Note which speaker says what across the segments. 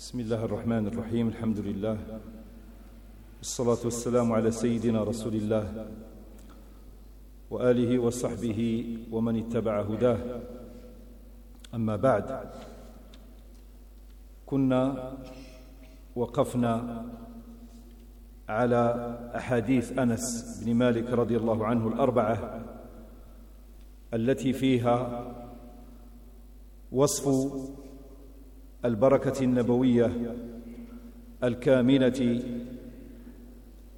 Speaker 1: بسم الله الرحمن الرحيم الحمد لله. الصلاة والسلام على سيدنا رسول الله وآله وصحبه ومن اتبع هداه. أما بعد كنا وقفنا على أحاديث أنس بن مالك رضي الله عنه الأربعة التي فيها وصف البركة النبوية الكامنة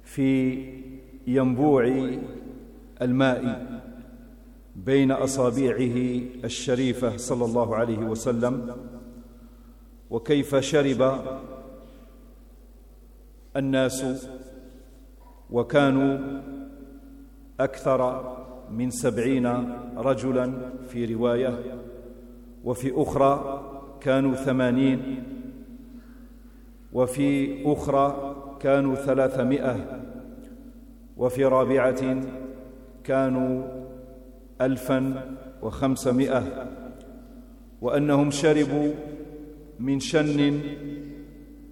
Speaker 1: في ينبوع الماء بين أصابعه الشريفة صلى الله عليه وسلم وكيف شرب الناس وكانوا أكثر من سبعين رجلا في رواية وفي أخرى كانوا ثمانين وفي أخرى كانوا ثلاثمائة وفي رابعة كانوا ألفا وخمسمائة وأنهم شربوا من شن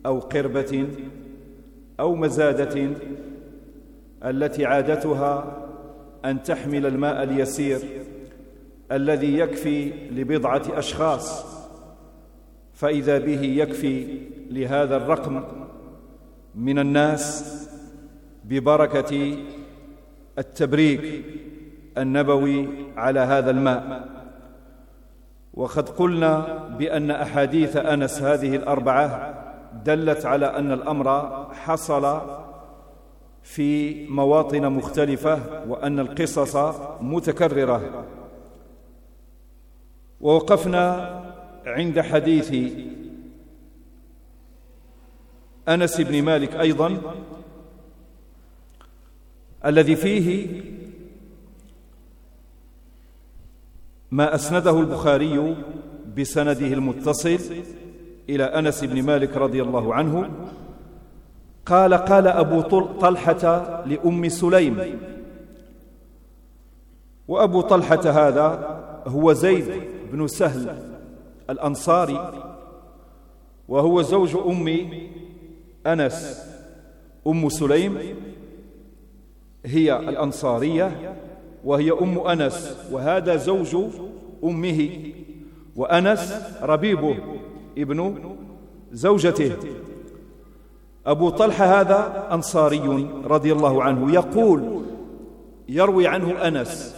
Speaker 1: أو قربة أو مزادة التي عادتها أن تحمل الماء اليسير الذي يكفي لبضعة أشخاص. فإذا به يكفي لهذا الرقم من الناس ببركة التبريك النبوي على هذا الماء. وقد قلنا بأن أحاديث أنس هذه الأربعة دلت على أن الأمر حصل في مواطن مختلفة وأن القصص متكررة. ووقفنا عند حديث أنس بن مالك أيضا الذي فيه ما أسنده البخاري بسنده المتصل إلى أنس بن مالك رضي الله عنه قال قال أبو طلحة لأم سليم. وأبو طلحة هذا هو زيد بن سهل. الأنصاري وهو زوج أم أنس أم سليم هي الأنصارية وهي أم أنس وهذا زوج أمه وأنس ربيبه ابن زوجته. أبو طلحة هذا أنصاري رضي الله عنه يقول يروي عنه أنس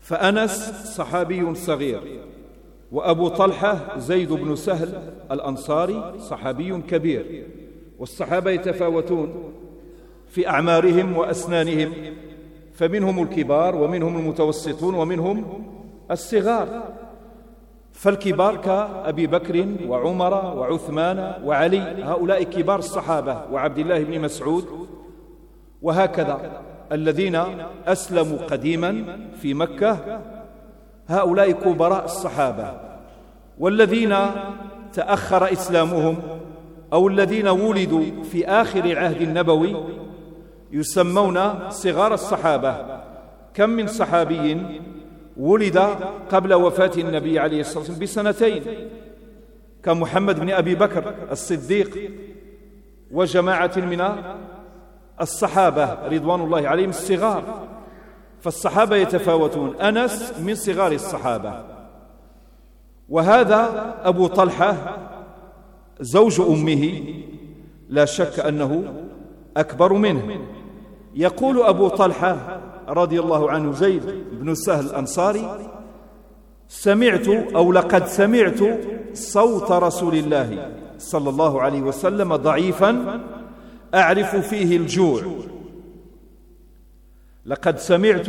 Speaker 1: فأنس صحابي صغير. وأبو طلحة زيد بن سهل الأنصاري صحابي كبير. والصحابة يتفاوتون في أعمارهم وأسنانهم فمنهم الكبار ومنهم المتوسطون ومنهم الصغار. فالكبار كأبي بكر وعمر وعثمان وعلي هؤلاء كبار الصحابة وعبد الله بن مسعود. وهكذا الذين أسلموا قديما في مكة هؤلاء كبراء الصحابة والذين تأخر إسلامهم أو الذين ولدوا في آخر العهد النبوي يسمون صغار الصحابة. كم من صحابي ولد قبل وفاة النبي عليه الصلاة والسلام بسنتين كمحمد بن أبي بكر الصديق وجماعة من الصحابة رضوان الله عليهم الصغار. فالصحابة يتفاوتون. أنس من صغار الصحابة. وهذا أبو طلحة زوج أمه. لا شك أنه أكبر منه. يقول أبو طلحة رضي الله عنه زيد بن سهل الأنصاري سمعت أو لقد سمعت صوت رسول الله صلى الله عليه وسلم ضعيفا أعرف فيه الجوع. لقد سمعت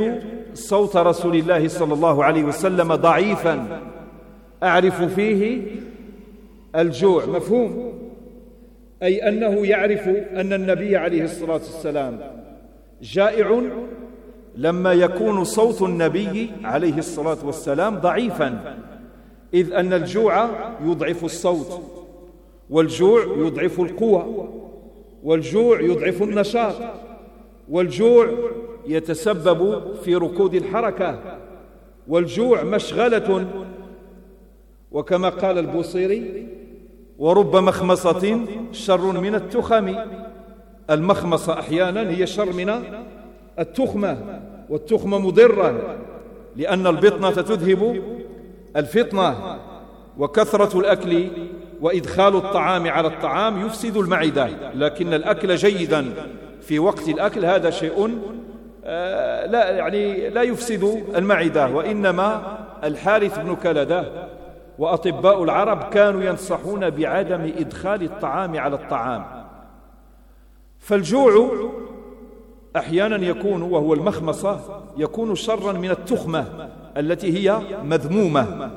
Speaker 1: صوت رسول الله صلى الله عليه وسلم ضعيفا. أعرف فيه الجوع مفهوم؟ أي أنه يعرف أن النبي عليه الصلاة والسلام جائع لما يكون صوت النبي عليه الصلاة والسلام ضعيفا إذ أن الجوع يضعف الصوت والجوع يضعف القوة والجوع يضعف النشاط والجوع يتسبب في ركود الحركة والجوع مشغلة. وكما قال البوصيري ورب مخمصة شر من التخم. المخمصة أحيانا هي شر من التخمة والتخمة مضرة لأن البطنة تذهب الفطنة وكثرة الأكل وإدخال الطعام على الطعام يفسد المعدة. لكن الأكل جيدا في وقت الأكل هذا شيء لا يعني لا يفسد المعدة وإنما الحارث بن كلدة وأطباء العرب كانوا ينصحون بعدم إدخال الطعام على الطعام. فالجوع أحيانا يكون وهو المخمصة يكون شرا من التخمة التي هي مذمومة.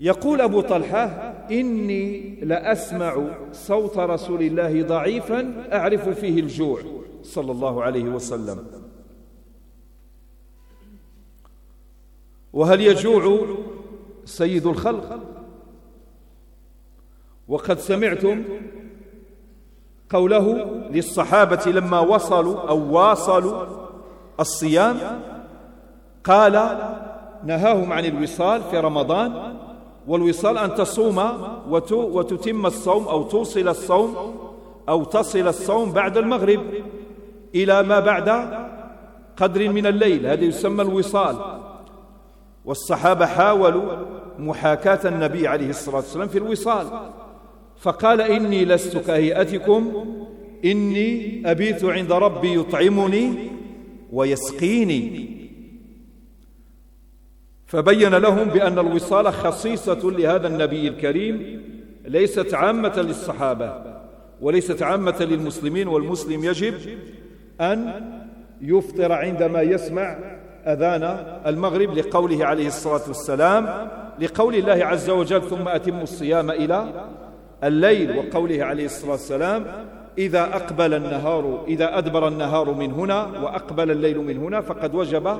Speaker 1: يقول أبو طلحة إني لأسمع صوت رسول الله ضعيفا أعرف فيه الجوع. صلى الله عليه وسلم. وهل يجوع سيد الخلق؟ وقد سمعتم قوله للصحابة لما وصلوا أو واصلوا الصيام قال نهاهم عن الوصال في رمضان والوصال أن تصوم وتتم الصوم أو توصل الصوم أو تصل الصوم بعد المغرب. إلى ما بعد قدر من الليل. هذا يسمى الوصال. والصحابة حاولوا محاكاة النبي عليه الصلاة والسلام في الوصال. فقال إني لست كهيئتكم إني أبيت عند ربي يطعمني ويسقيني. فبين لهم بأن الوصال خصيصة لهذا النبي الكريم ليست عامة للصحابة وليست عامة للمسلمين والمسلم يجب أن يفطر عندما يسمع أذان المغرب لقوله عليه الصلاة والسلام لقول الله عز وجل ثم أتموا الصيام إلى الليل. وقوله عليه الصلاة والسلام إذا أقبل النهار إذا أدبر النهار من هنا وأقبل الليل من هنا فقد وجب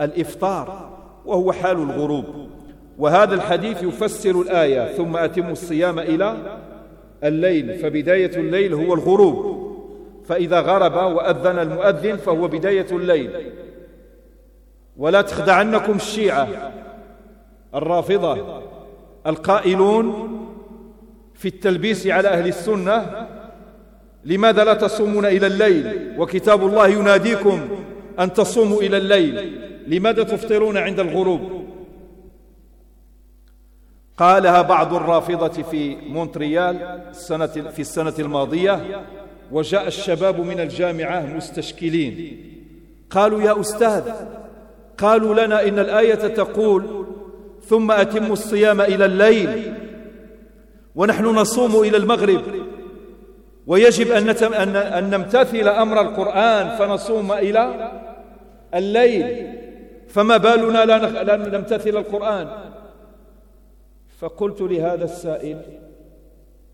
Speaker 1: الإفطار. وهو حال الغروب. وهذا الحديث يفسر الآية ثم أتموا الصيام إلى الليل. فبداية الليل هو الغروب. فإذا غرب وأذن المؤذن فهو بداية الليل. ولا تخدعنكم الشيعة. الرافضة. القائلون في التلبيس على أهل السنة لماذا لا تصومون إلى الليل؟ وكتاب الله يناديكم أن تصوموا إلى الليل. لماذا تفطرون عند الغروب؟ قالها بعض الرافضة في مونتريال في السنة الماضية وجاء الشباب من الجامعة مستشكلين. قالوا يا أستاذ قالوا لنا إن الآية تقول ثم أتموا الصيام إلى الليل ونحن نصوم إلى المغرب. ويجب أن, أن نمتثل أمر القرآن فنصوم إلى الليل. فما بالنا لا نمتثل القرآن. فقلت لهذا السائل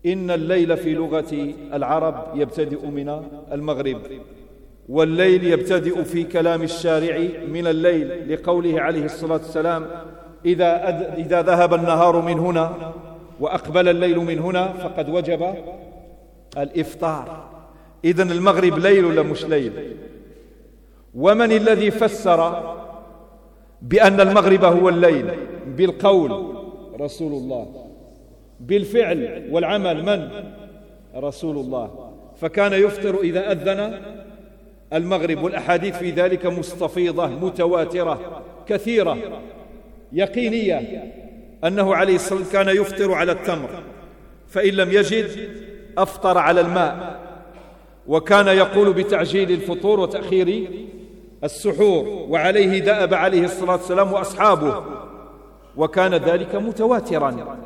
Speaker 1: إن الليل في لغة العرب يبتدئ من المغرب والليل يبتدئ في كلام الشارع من الليل لقوله عليه الصلاة والسلام إذا, إذا ذهب النهار من هنا وأقبل الليل من هنا فقد وجب الإفطار. إذن المغرب ليل ولا مش ليل؟ ومن الذي فسر بأن المغرب هو الليل بالقول؟ رسول الله. بالفعل والعمل من؟ رسول الله. فكان يفطر إذا أذن المغرب. والأحاديث في ذلك مستفيضة متواترة كثيرة يقينية. أنه عليه الصلاة والسلام كان يفطر على التمر فإن لم يجد أفطر على الماء. وكان يقول بتعجيل الفطور وتأخير السحور وعليه دأب عليه الصلاة والسلام وأصحابه. وكان ذلك متواترا.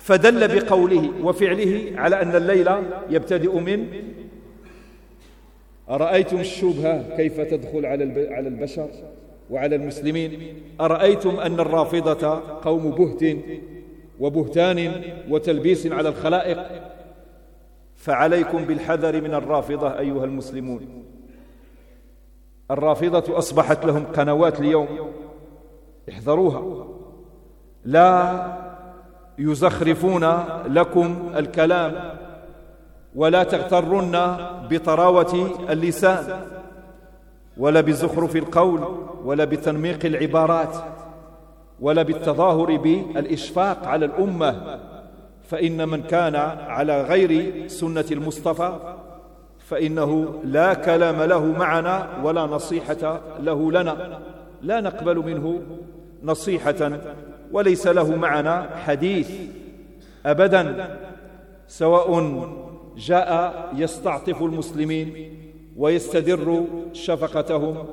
Speaker 1: فدل بقوله وفعله على أن الليل يبتدئ من أرأيتم الشبهة كيف تدخل على البشر وعلى المسلمين؟ أرأيتم أن الرافضة قوم بهت وبهتان وتلبيس على الخلائق؟ فعليكم بالحذر من الرافضة أيها المسلمون. الرافضة أصبحت لهم قنوات اليوم احذروها. لا يزخرفون لكم الكلام ولا تغترن بطراوة اللسان ولا بزخرف القول ولا بتنميق العبارات ولا بالتظاهر بالإشفاق على الأمة فإن من كان على غير سنة المصطفى فإنه لا كلام له معنا ولا نصيحة له لنا. لا نقبل منه نصيحة وليس له معنا حديث أبدا سواء جاء يستعطف المسلمين ويستدر شفقتهم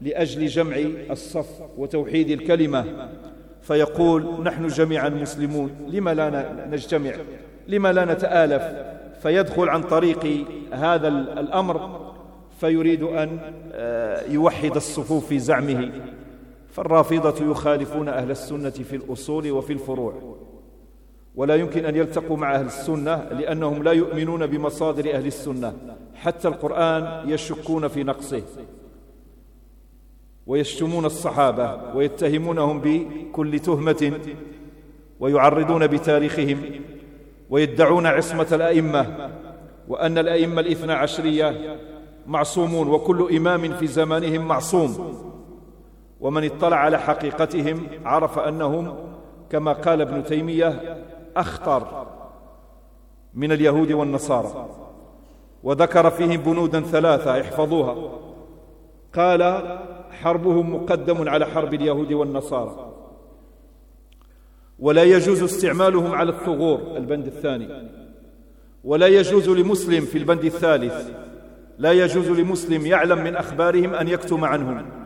Speaker 1: لأجل جمع الصف وتوحيد الكلمة فيقول نحن جميعا مسلمون لما لا نجتمع لما لا نتآلف؟ فيدخل عن طريق هذا الأمر فيريد أن آه، يوحد الصفوف في زعمه. فالرافضة يخالفون أهل السنة في الأصول وفي الفروع. ولا يمكن أن يلتقوا مع أهل السنة لأنهم لا يؤمنون بمصادر أهل السنة. حتى القرآن يشكون في نقصه. ويشتمون الصحابة ويتهمونهم بكل تهمة ويعرضون بتاريخهم ويدعون عصمة الأئمة. وأن الأئمة الإثنى عشرية معصومون وكل إمام في زمانهم معصوم. ومن اطلع على حقيقتهم عرف أنهم كما قال ابن تيمية أخطر من اليهود والنصارى. وذكر فيهم بنودا ثلاثة احفظوها. قال حربهم مقدم على حرب اليهود والنصارى. ولا يجوز استعمالهم على الثغور البند الثاني. ولا يجوز لمسلم في البند الثالث. لا يجوز لمسلم يعلم من أخبارهم أن يكتم عنهم.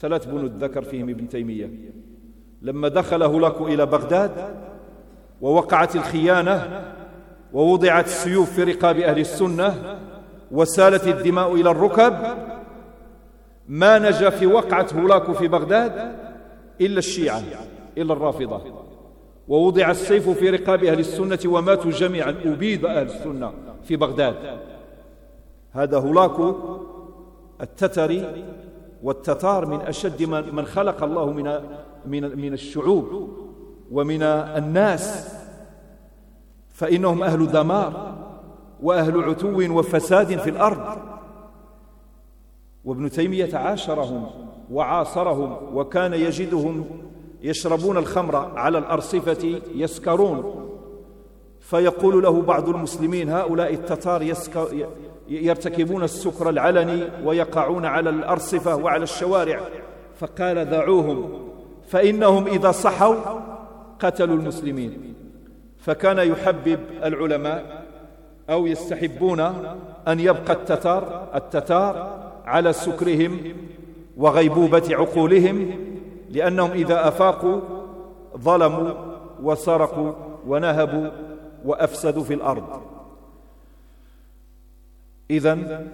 Speaker 1: ثلاث بنود ذكر فيهم ابن تيمية. لما دخل هولاكو إلى بغداد ووقعت الخيانة ووضعت السيوف في رقاب أهل السنة وسالت الدماء إلى الركب ما نجا في وقعة هولاكو في بغداد إلا الشيعة إلا الرافضة. ووضع السيف في رقاب أهل السنة وماتوا جميعا. أبيد أهل السنة في بغداد. هذا هولاكو التتري والتتار من أشد من خلق الله من من من الشعوب ومن الناس. فإنهم أهل دمار وأهل عتو وفساد في الأرض. وابن تيمية عاشرهم وعاصرهم وكان يجدهم يشربون الخمر على الأرصفة يسكرون. فيقول له بعض المسلمين هؤلاء التتار يرتكبون السكر العلني ويقعون على الأرصفة وعلى الشوارع. فقال دعوهم فإنهم إذا صحوا قتلوا المسلمين. فكان يحبب العلماء أو يستحبون أن يبقى التتار التتار على سكرهم وغيبوبة عقولهم لأنهم إذا أفاقوا ظلموا وسرقوا ونهبوا وأفسدوا في الأرض. إذا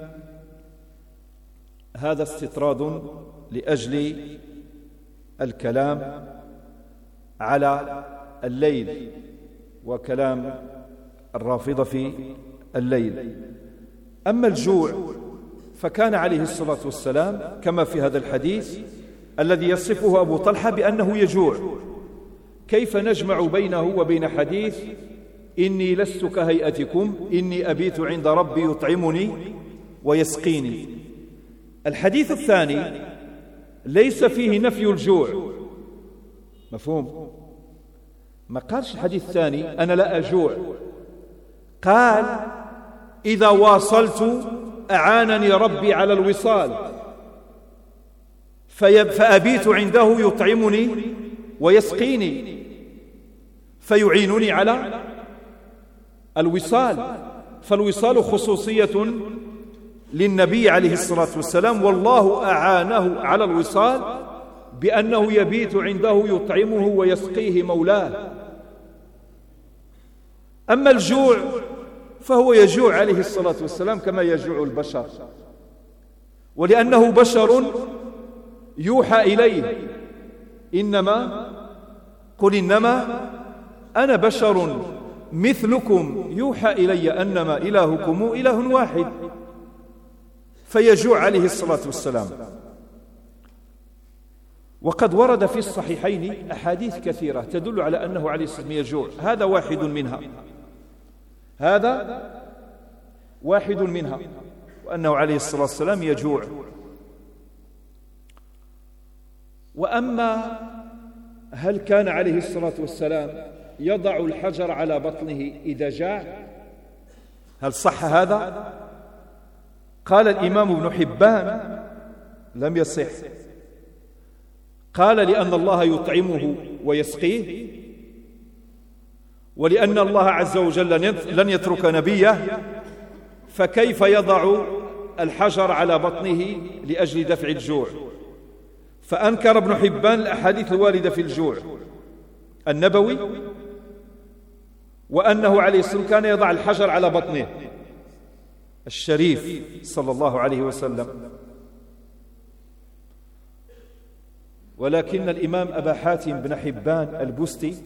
Speaker 1: هذا استطراد لأجل الكلام على الليل وكلام الرافضة في الليل. أما الجوع فكان عليه الصلاة والسلام كما في هذا الحديث الذي يصفه أبو طلحة بأنه يجوع. كيف نجمع بينه وبين حديث إني لست كهيئتكم إني أبيت عند ربي يطعمني ويسقيني. الحديث الثاني ليس فيه نفي الجوع. مفهوم؟ ما قالش الحديث الثاني أنا لا أجوع. قال إذا واصلت أعانني ربي على الوصال. فأبيت عنده يطعمني ويسقيني. فيعينني على الوصال. فالوصال خصوصية للنبي عليه الصلاة والسلام والله أعانه على الوصال بأنه يبيت عنده يطعمه ويسقيه مولاه. أما الجوع فهو يجوع عليه الصلاة والسلام كما يجوع البشر. ولأنه بشر يوحى إليه إنما قل إنما أنا بشر. مثلكم يوحى إلي أنما إلهكم إله واحد. فيجوع عليه الصلاة والسلام. وقد ورد في الصحيحين أحاديث كثيرة تدل على أنه عليه الصلاة والسلام يجوع. هذا واحد منها. هذا واحد منها. وأنه عليه الصلاة والسلام يجوع. وأما هل كان عليه الصلاة والسلام يضع الحجر على بطنه إذا جاع هل صح هذا؟ قال الإمام ابن حبان لم يصح. قال لأن الله يطعمه ويسقيه ولأن الله عز وجل لن يترك نبيه فكيف يضع الحجر على بطنه لأجل دفع الجوع؟ فأنكر ابن حبان الأحاديث الواردة في الجوع. النبوي وأنه عليه السلام كان يضع الحجر على بطنه. الشريف صلى الله عليه وسلم. ولكن الإمام أبا حاتم بن حبان البستي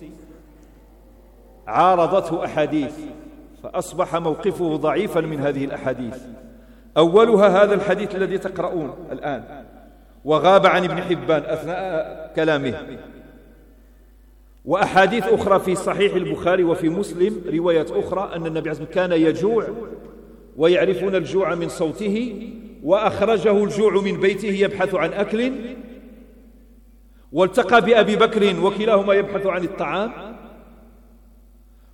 Speaker 1: عارضته أحاديث فأصبح موقفه ضعيفا من هذه الأحاديث. أولها هذا الحديث الذي تقرؤون الآن. وغاب عن ابن حبان أثناء كلامه. وأحاديث أخرى في صحيح البخاري وفي مسلم روايات أخرى أن النبي عليه كان يجوع ويعرفون الجوع من صوته وأخرجه الجوع من بيته يبحث عن أكل. والتقى بأبي بكر وكلاهما يبحث عن الطعام.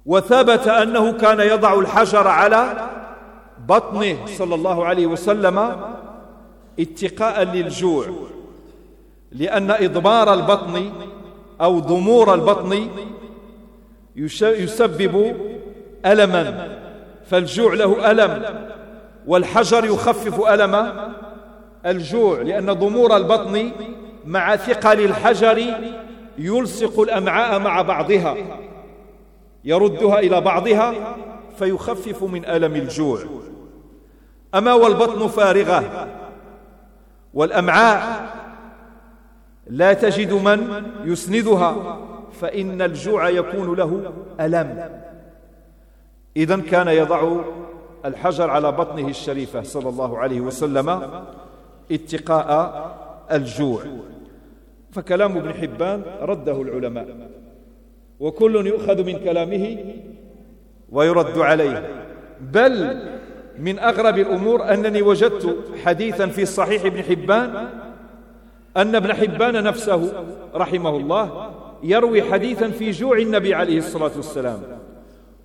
Speaker 1: وثبت أنه كان يضع الحجر على بطنه صلى الله عليه وسلم اتقاء للجوع لأن إضمار البطن أو ضمور البطن يسبب ألما فالجوع له ألم والحجر يخفف ألم الجوع لأن ضمور البطن مع ثقل الحجر يلصق الأمعاء مع بعضها يردها إلى بعضها فيخفف من ألم الجوع. أما والبطن فارغة والأمعاء لا تجد من يسندها فإن الجوع يكون له ألم. إذا كان يضع الحجر على بطنه الشريفة صلى الله عليه وسلم اتقاء الجوع. فكلام ابن حبان رده العلماء وكل يؤخذ من كلامه ويرد عليه. بل من أغرب الأمور أنني وجدت حديثا في صحيح ابن حبان أن ابن حبان نفسه رحمه الله يروي حديثا في جوع النبي عليه الصلاة والسلام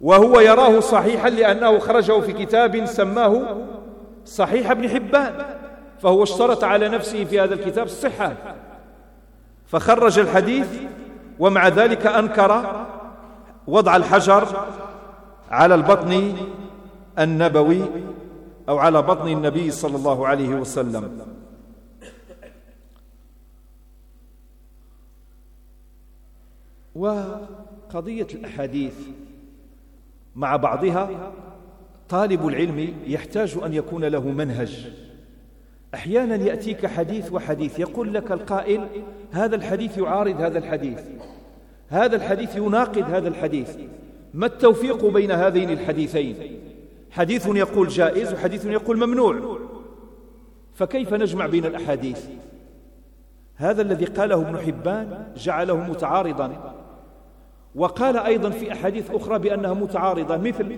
Speaker 1: وهو يراه صحيحا لأنه خرجه في كتاب سماه صحيح ابن حبان فهو اشترط على نفسه في هذا الكتاب الصحة فخرج الحديث ومع ذلك أنكر وضع الحجر على البطن النبوي أو على بطن النبي صلى الله عليه وسلم. وقضية الأحاديث. مع بعضها طالب العلم يحتاج أن يكون له منهج. أحيانا يأتيك حديث وحديث يقول لك القائل هذا الحديث يعارض هذا الحديث هذا الحديث يناقض هذا الحديث ما التوفيق بين هذين الحديثين؟ حديث يقول جائز وحديث يقول ممنوع. فكيف نجمع بين الأحاديث؟ هذا الذي قاله ابن حبان جعله متعارضا. وقال أيضا في أحاديث أخرى بأنها متعارضة مثل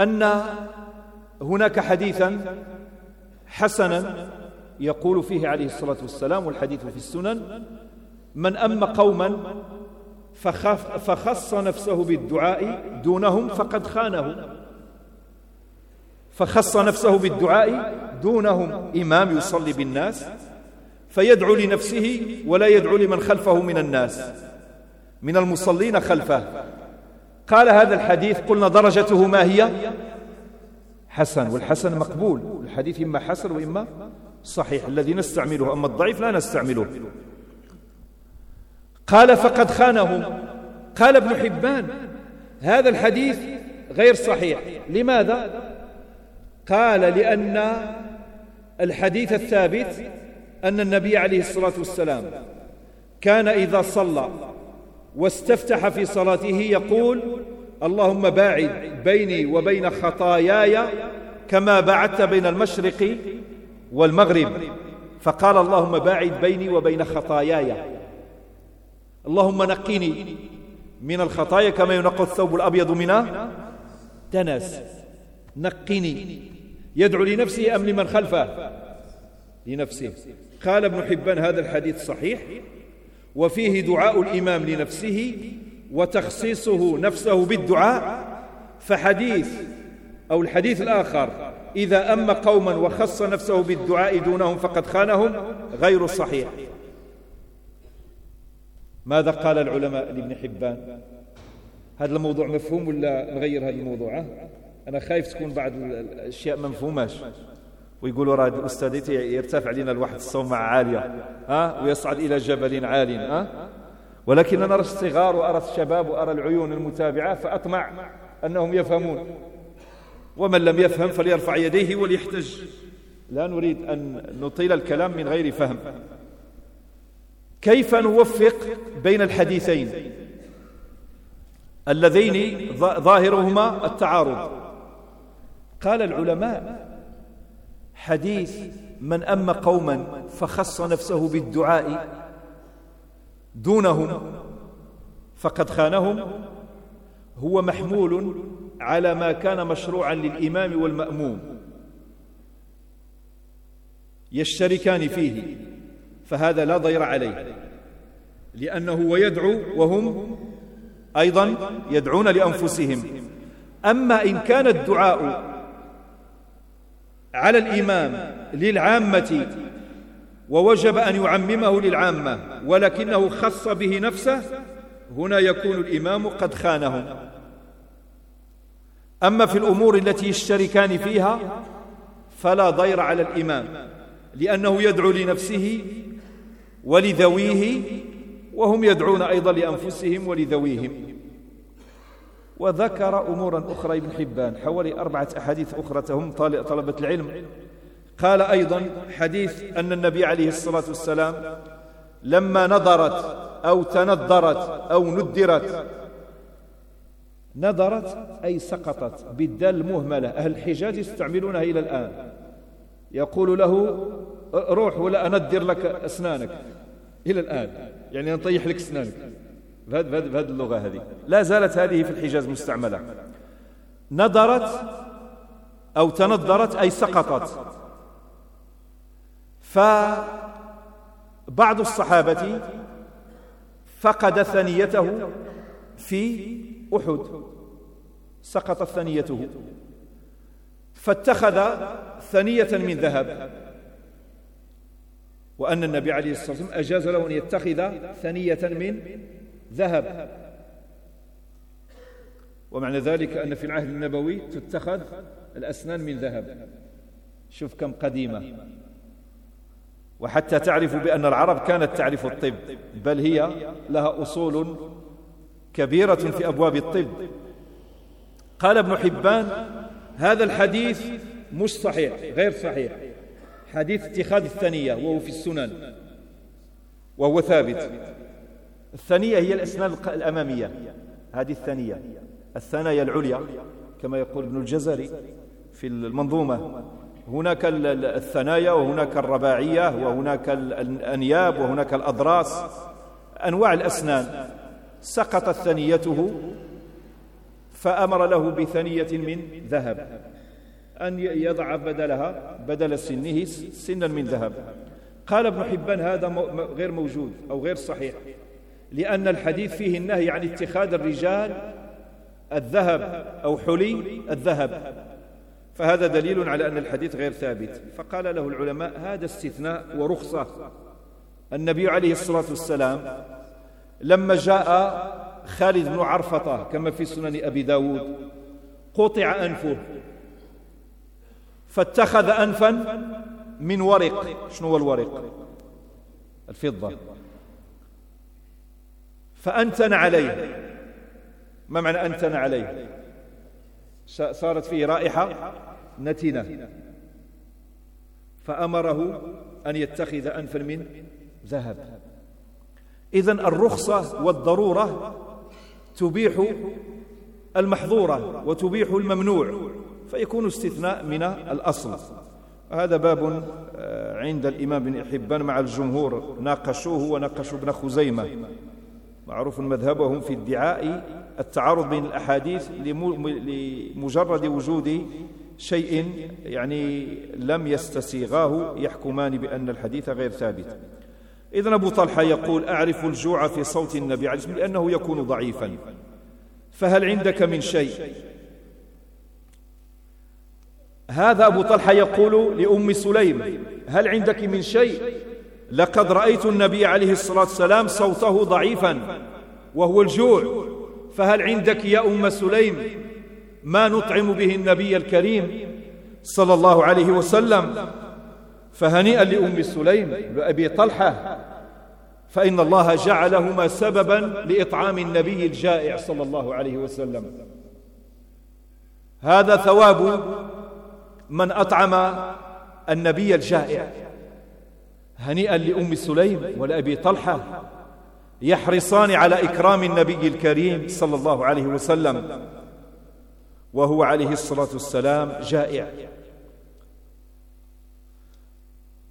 Speaker 1: أن هناك حديثا حسنا يقول فيه عليه الصلاة والسلام والحديث في السنن من أم قوما فخص نفسه بالدعاء دونهم فقد خانه. فخص نفسه بالدعاء دونهم إمام يصلي بالناس فيدعو لنفسه ولا يدعو لمن خلفه من الناس. من المصلين خلفه. قال هذا الحديث قلنا درجته ما هي؟ حسن والحسن مقبول. الحديث إما حسن وإما صحيح. الذي نستعمله أما الضعيف لا نستعمله. قال فقد خانهم قال ابن حبان هذا الحديث غير صحيح. لماذا؟ قال لأن الحديث الثابت أن النبي عليه الصلاة والسلام كان إذا صلى واستفتح في صلاته يقول اللهم باعد بيني وبين خطاياي كما بعدت بين المشرق والمغرب. فقال اللهم باعد بيني وبين خطاياي. اللهم نقني من الخطايا كما ينقى الثوب الأبيض من دنس نقني يدعو لنفسه أم لمن خلفه؟ لنفسه. قال ابن حبان هذا الحديث صحيح؟ وفيه دعاء الإمام لنفسه وتخصيصه نفسه بالدعاء فحديث أو الحديث الآخر إذا أما قوما وخص نفسه بالدعاء دونهم فقد خانهم غير صحيح. ماذا قال العلماء لابن حبان؟ هذا الموضوع مفهوم ولا نغير هذا الموضوع أنا خايف تكون بعض الأشياء ما مفهوماش ويقولوا راه الأستاذ يرتفع لنا الواحد الصومعة عالية ها؟ ويصعد إلى جبل عال ها؟ ولكن أنا أرى الصغار وأرى الشباب وأرى العيون المتابعة فأطمع أنهم يفهمون. ومن لم يفهم فليرفع يديه وليحتج. لا نريد أن نطيل الكلام من غير فهم. كيف نوفق بين الحديثين؟ اللذين ظاهرهما التعارض. قال العلماء حديث من أما قوما فخص نفسه بالدعاء دونهم فقد خانهم هو محمول على ما كان مشروعا للإمام والمأموم يشتركان فيه فهذا لا ضير عليه لأنه هو يدعو وهم أيضا يدعون لأنفسهم. أما إن كان الدعاء على الإمام للعامة ووجب أن يعممه للعامة ولكنه خص به نفسه هنا يكون الإمام قد خانهم. أما في الأمور التي يشتركان فيها فلا ضير على الإمام لأنه يدعو لنفسه ولذويه وهم يدعون أيضا لأنفسهم ولذويهم. وذكر أمورا أخرى ابن حبان حوالي أربعة أحاديث أخرى تهم طلبة العلم. قال أيضا حديث أن النبي عليه الصلاة والسلام لما نظرت أو تنظرت أو ندرت نظرت أي سقطت بالدال المهملة أهل الحجاز يستعملونها إلى الآن. يقول له روح ولا أندر لك أسنانك. إلى الآن. يعني نطيح لك أسنانك. بهذه اللغة هذه. لا زالت هذه في الحجاز مستعملة. نظرت أو تنظرت أي سقطت. فبعض الصحابة فقد ثنيته في أحد. سقطت ثنيته. فاتخذ ثنية من ذهب. وأن النبي عليه الصلاة والسلام أجاز له أن يتخذ ثنية من ذهب. ومعنى ذلك أن في العهد النبوي تتخذ الأسنان من ذهب. شوف كم قديمة. وحتى تعرف بأن العرب كانت تعرف الطب بل هي لها أصول كبيرة في أبواب الطب. قال ابن حبان هذا الحديث مش صحيح غير صحيح. حديث اتخاذ الثنية وهو في السنن وهو ثابت. الثنية هي الأسنان الأمامية. هذه الثنية الثنايا العليا كما يقول ابن الجزري في المنظومة. هناك الثنايا وهناك الرباعية وهناك الأنياب وهناك الأضراس. أنواع الأسنان. سقطت ثنيته فأمر له بثنية من ذهب. أن يضع بدلها بدل سنه سنا من ذهب. قال ابن حبان هذا غير موجود أو غير صحيح. لأن الحديث فيه النهي عن اتخاذ الرجال الذهب أو حلي الذهب. فهذا دليل على أن الحديث غير ثابت. فقال له العلماء هذا استثناء ورخصة. النبي عليه الصلاة والسلام لما جاء خالد بن عرفطة كما في سنن أبي داود قطع أنفه فاتخذ أنفا من ورق. شنو هو الورق؟ الفضة. فأنتن عليه. ما معنى أنتن عليه؟ صارت فيه رائحة نتنة فأمره أن يتخذ أنفا من ذهب. إذا الرخصة والضرورة تبيح المحظورة وتبيح الممنوع فيكون استثناء من الأصل. هذا باب آه، عند الإمام بن حبان مع الجمهور ناقشوه وناقشوا ابن خزيمة. معروف مذهبهم في ادعاء التعارض بين الأحاديث لمجرد وجود شيء يعني لم يستسيغاه يحكمان بأن الحديث غير ثابت. إذن أبو طلحة يقول أعرف الجوع في صوت النبي عليه الصلاة لأنه يكون ضعيفا. فهل عندك من شيء؟ هذا أبو طلحة يقول لأم سليم هل عندك من شيء؟ لقد رأيت النبي عليه الصلاة والسلام صوته ضعيفا وهو الجوع. فهل عندك يا أم سليم ما نطعم به النبي الكريم صلى الله عليه وسلم؟ فهنيئا لأم سليم لأبي طلحة. فإن الله جعلهما سببا لإطعام النبي الجائع صلى الله عليه وسلم. هذا ثواب من أطعم النبي الجائع. هنيئا لأم سليم ولأبي طلحة يحرصان على إكرام النبي الكريم صلى الله عليه وسلم وهو عليه الصلاة والسلام جائع.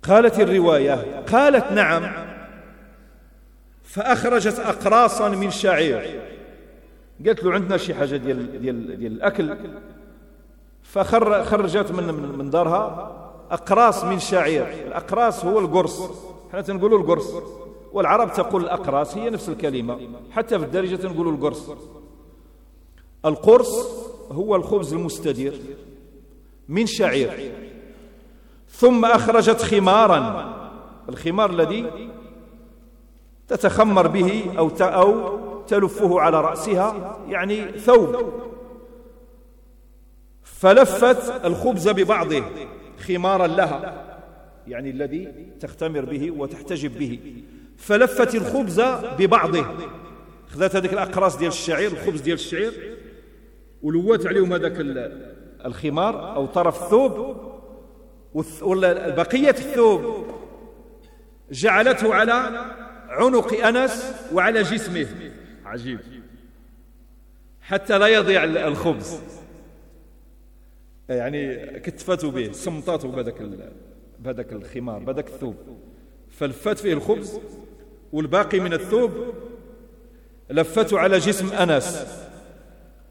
Speaker 1: قالت الرواية قالت نعم فأخرجت أقراصا من شعير. قالت له عندنا شي حاجة ديال, ديال, ديال الأكل. فخرجت من, من دارها أقراص من شعير. الأقراص هو القرص. حنا تنقولوا القرص. والعرب تقول الأقراص هي نفس الكلمة. حتى في الدارجة تنقولوا القرص. القرص هو الخبز المستدير من شعير. ثم أخرجت خمارا. الخمار الذي تتخمر به أو أو تلفه على رأسها يعني ثوب. فلفت الخبز ببعضه. خمارا لها يعني الذي تختمر به وتحتجب به. فلفت الخبز ببعضه. خذت هذيك الأقراص ديال الشعير الخبز ديال الشعير ولوات عليهم هذاك الخمار أو طرف الثوب ولا بقية الثوب. جعلته على عنق أنس وعلى جسمه. عجيب. حتى لا يضيع الخبز. يعني كتفته به سمطاته بهذاك بهذاك الخمار بهذاك الثوب. فلفت فيه الخبز والباقي من الثوب لفته على جسم أنس.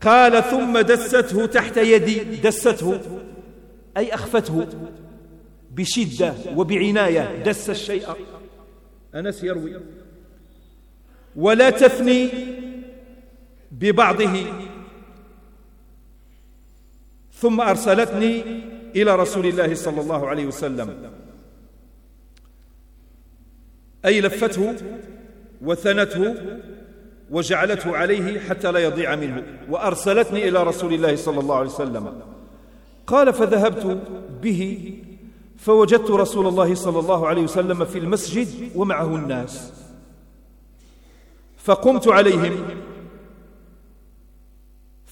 Speaker 1: قال ثم دسته تحت يدي. دسته أي أخفته؟ بشدة وبعناية. دس الشيء. أنس يروي. ولا تثني ببعضه. ثم أرسلتني إلى رسول الله صلى الله عليه وسلم. أي لفته وثنته وجعلته عليه حتى لا يضيع منه. وأرسلتني إلى رسول الله صلى الله عليه وسلم. قال فذهبت به فوجدت رسول الله صلى الله عليه وسلم في المسجد ومعه الناس. فقمت عليهم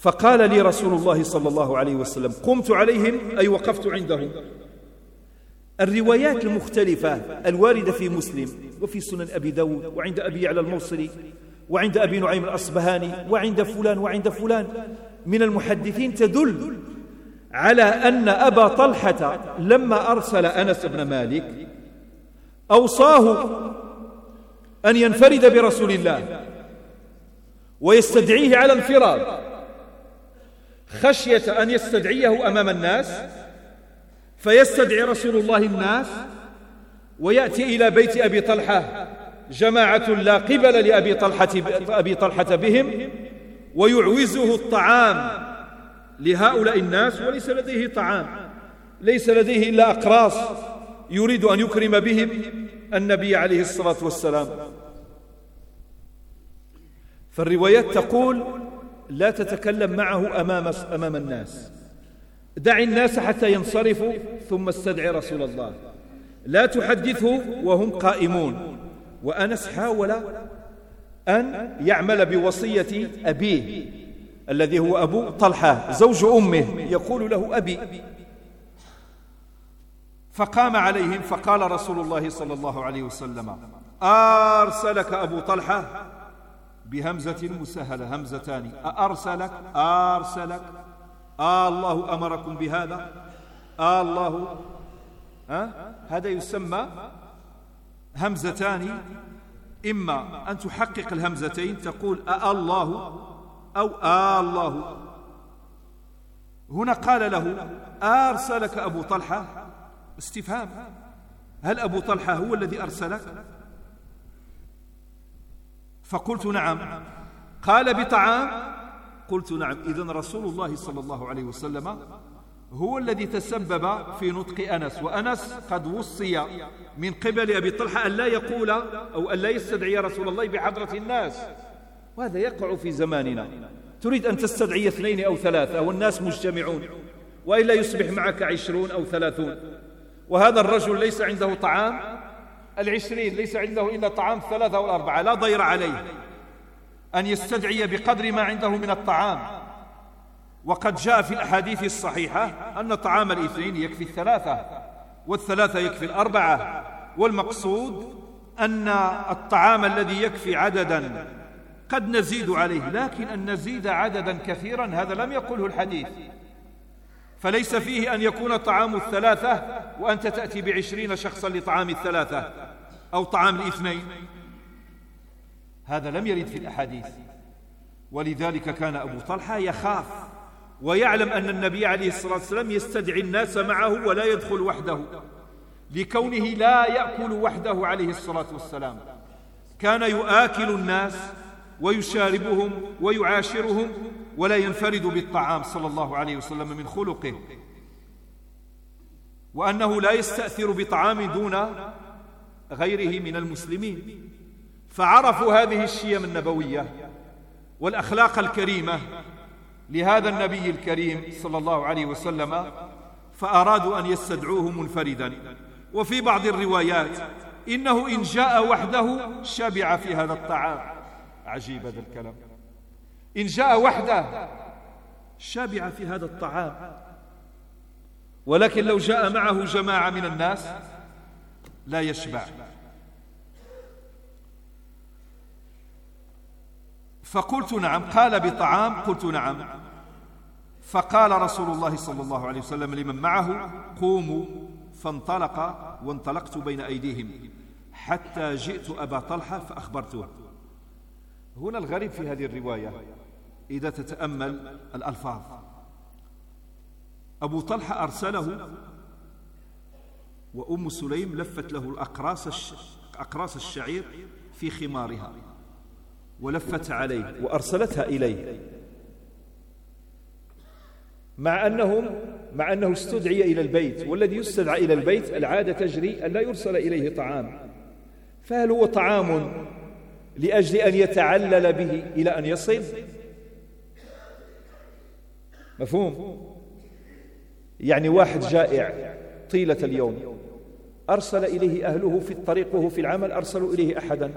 Speaker 1: فقال لي رسول الله صلى الله عليه وسلم قمت عليهم أي وقفت عندهم. الروايات المختلفة الواردة في مسلم وفي سنن أبي داود وعند أبي على الموصلي وعند أبي نعيم الأصبهاني وعند فلان وعند فلان. من المحدثين تدل على أن أبا طلحة لما أرسل أنس بن مالك أوصاه أن ينفرد برسول الله ويستدعيه على انفراد. خشية أن يستدعيه أمام الناس فيستدعي رسول الله الناس ويأتي إلى بيت أبي طلحة جماعة لا قبل لأبي طلحة, أبي طلحة بهم ويعوزه الطعام لهؤلاء الناس وليس لديه طعام ليس لديه إلا أقراص يريد أن يكرم بهم النبي عليه الصلاة والسلام. فالروايات تقول لا تتكلم معه أمام, أمام الناس. دع الناس حتى ينصرفوا ثم استدعي رسول الله. لا تحدثه وهم قائمون. وأنس حاول أن يعمل بوصية أبيه الذي هو أبو طلحة زوج أمه. يقول له أبي. فقام عليهم فقال رسول الله صلى الله عليه وسلم أرسلك أبو طلحة؟ بهمزة مسهلة همزتان. أرسلك أرسلك. آه الله أمركم بهذا. آه الله. أه؟ هذا يسمى همزتان. إما أن تحقق الهمزتين تقول أه الله أو آه الله. هنا قال له أرسلك أبو طلحة. استفهام. هل أبو طلحة هو الذي أرسلك؟ فقلت نعم. قال بطعام؟ قلت نعم. إذن رسول الله صلى الله عليه وسلم هو الذي تسبب في نطق أنس وأنس قد وصي من قبل أبي طلحة أن لا يقول أو أن لا يستدعي رسول الله بحضرة الناس. وهذا يقع في زماننا. تريد أن تستدعي اثنين أو ثلاثة والناس مجتمعون وإلا يصبح معك عشرون أو ثلاثون. وهذا الرجل ليس عنده طعام العشرين ليس عنده إلا طعام ثلاثة أو أربعة لا ضير عليه. أن يستدعي بقدر ما عنده من الطعام. وقد جاء في الأحاديث الصحيحة أن طعام الاثنين يكفي الثلاثة والثلاثة يكفي الأربعة. والمقصود أن الطعام الذي يكفي عددا قد نزيد عليه لكن أن نزيد عددا كثيرا هذا لم يقله الحديث. فليس فيه أن يكون طعام الثلاثة وأنت تأتي بعشرين شخصا لطعام الثلاثة أو طعام الاثنين. هذا لم يرد في الأحاديث. ولذلك كان أبو طلحة يخاف ويعلم أن النبي عليه الصلاة والسلام يستدعي الناس معه ولا يدخل وحده لكونه لا يأكل وحده عليه الصلاة والسلام. كان يآكل الناس ويشاربهم ويعاشرهم ولا ينفرد بالطعام صلى الله عليه وسلم من خلقه. وأنه لا يستأثر بطعام دون غيره من المسلمين. فعرفوا هذه الشيم النبوية والأخلاق الكريمة لهذا النبي الكريم صلى الله عليه وسلم فأرادوا أن يستدعوه منفردا. وفي بعض الروايات إنه إن جاء وحده شبع في هذا الطعام. عجيب هذا الكلام. إن جاء وحده شبع في هذا الطعام. ولكن لو جاء معه جماعة من الناس لا يشبع. فقلت نعم قال بطعام قلت نعم. فقال رسول الله صلى الله عليه وسلم لمن معه قوموا فانطلق وانطلقت بين أيديهم حتى جئت أبا طلحة فأخبرته. هنا الغريب في هذه الرواية. إذا تتأمل الألفاظ. أبو طلحة أرسله وأم سليم لفت له الأقراص أقراص الشعير في خمارها ولفت عليه. وأرسلتها إليه. مع أنهم مع أنه استدعي إلى البيت والذي يستدعى إلى البيت العادة تجري أن لا يرسل إليه طعام. فهل هو طعام لأجل أن يتعلل به إلى أن يصل؟ مفهوم؟ يعني واحد جائع طيلة اليوم أرسل إليه أهله في الطريق وهو في العمل أرسلوا إليه أحدا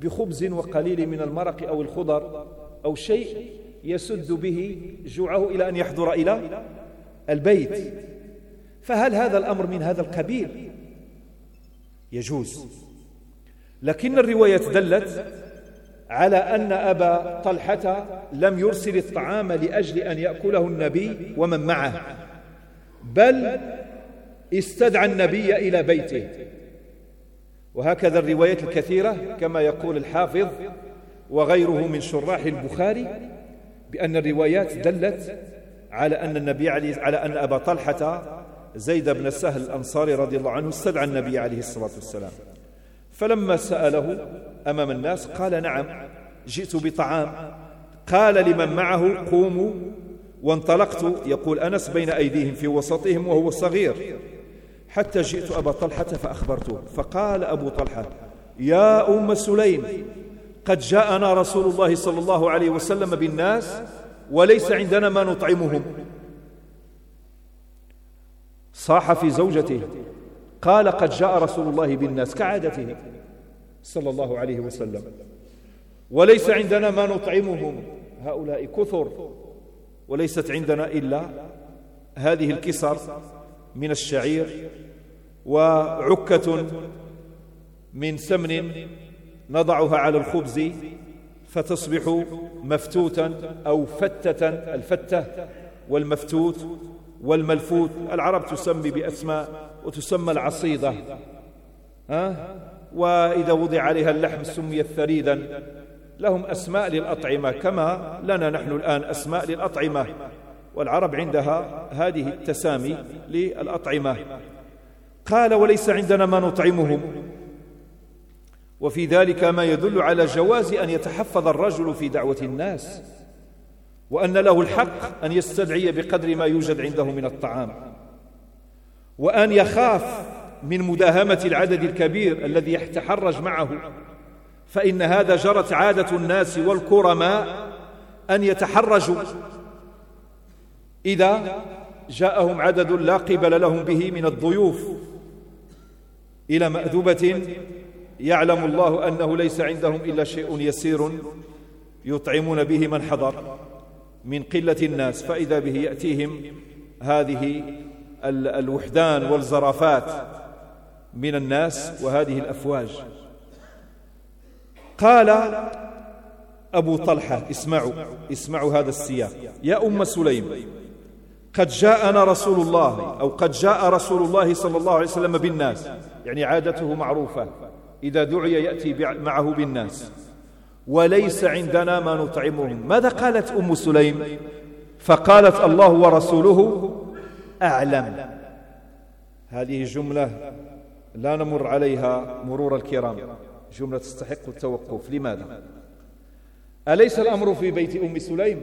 Speaker 1: بخبز وقليل من المرق أو الخضر أو شيء يسد به جوعه إلى أن يحضر إلى البيت. فهل هذا الأمر من هذا القبيل يجوز. لكن الرواية دلت على أن أبا طلحة لم يرسل الطعام لأجل أن يأكله النبي ومن معه بل استدعى النبي إلى بيته. وهكذا الروايات الكثيرة كما يقول الحافظ وغيره من شراح البخاري بأن الروايات دلت على أن النبي عليه على أن أبا طلحة زيد بن سهل الأنصاري رضي الله عنه استدعى النبي عليه الصلاة والسلام. فلما سأله أمام الناس قال نعم جئت بطعام. قال لمن معه قوموا. وانطلقت يقول أنس بين أيديهم في وسطهم وهو صغير. حتى جئت أبا طلحة فأخبرته. فقال أبو طلحة يا أم سليم قد جاءنا رسول الله صلى الله عليه وسلم بالناس وليس عندنا ما نطعمهم. صاح في زوجته قال قد جاء رسول الله بالناس كعادته صلى الله عليه وسلم. وليس عندنا ما نطعمهم. هؤلاء كثر. وليست عندنا إلا هذه الكسر من الشعير وعكة من سمن نضعها على الخبز فتصبح مفتوتا أو فتة الفتة والمفتوت والملفوت. العرب تسمي بأسماء وتسمى العصيدة. ها؟ وإذا وضع عليها اللحم سميت ثريدا. لهم أسماء للأطعمة كما لنا نحن الآن أسماء للأطعمة. والعرب عندها هذه التسامي للأطعمة. قال وليس عندنا ما نطعمهم. وفي ذلك ما يدل على جواز أن يتحفظ الرجل في دعوة الناس وأن له الحق أن يستدعي بقدر ما يوجد عنده من الطعام. وأن يخاف من مداهمة العدد الكبير الذي يتحرج معه. فإن هذا جرت عادة الناس والكرماء أن يتحرجوا إذا جاءهم عدد لا قبل لهم به من الضيوف إلى مأذبة يعلم الله أنه ليس عندهم إلا شيء يسير يطعمون به من حضر من قلة الناس. فإذا به يأتيهم هذه الوحدان والزرافات من الناس وهذه الأفواج. قال أبو طلحة اسمعوا اسمعوا هذا السياق. يا أم سليم قد جاءنا رسول الله أو قد جاء رسول الله صلى الله عليه وسلم بالناس. يعني عادته معروفة. إذا دعي يأتي معه بالناس. وليس عندنا ما نطعمهم. ماذا قالت أم سليم؟ فقالت الله ورسوله أعلم. هذه جملة لا نمر عليها مرور الكرام. جملة تستحق التوقف. لماذا؟ أليس الأمر في بيت أم سليم؟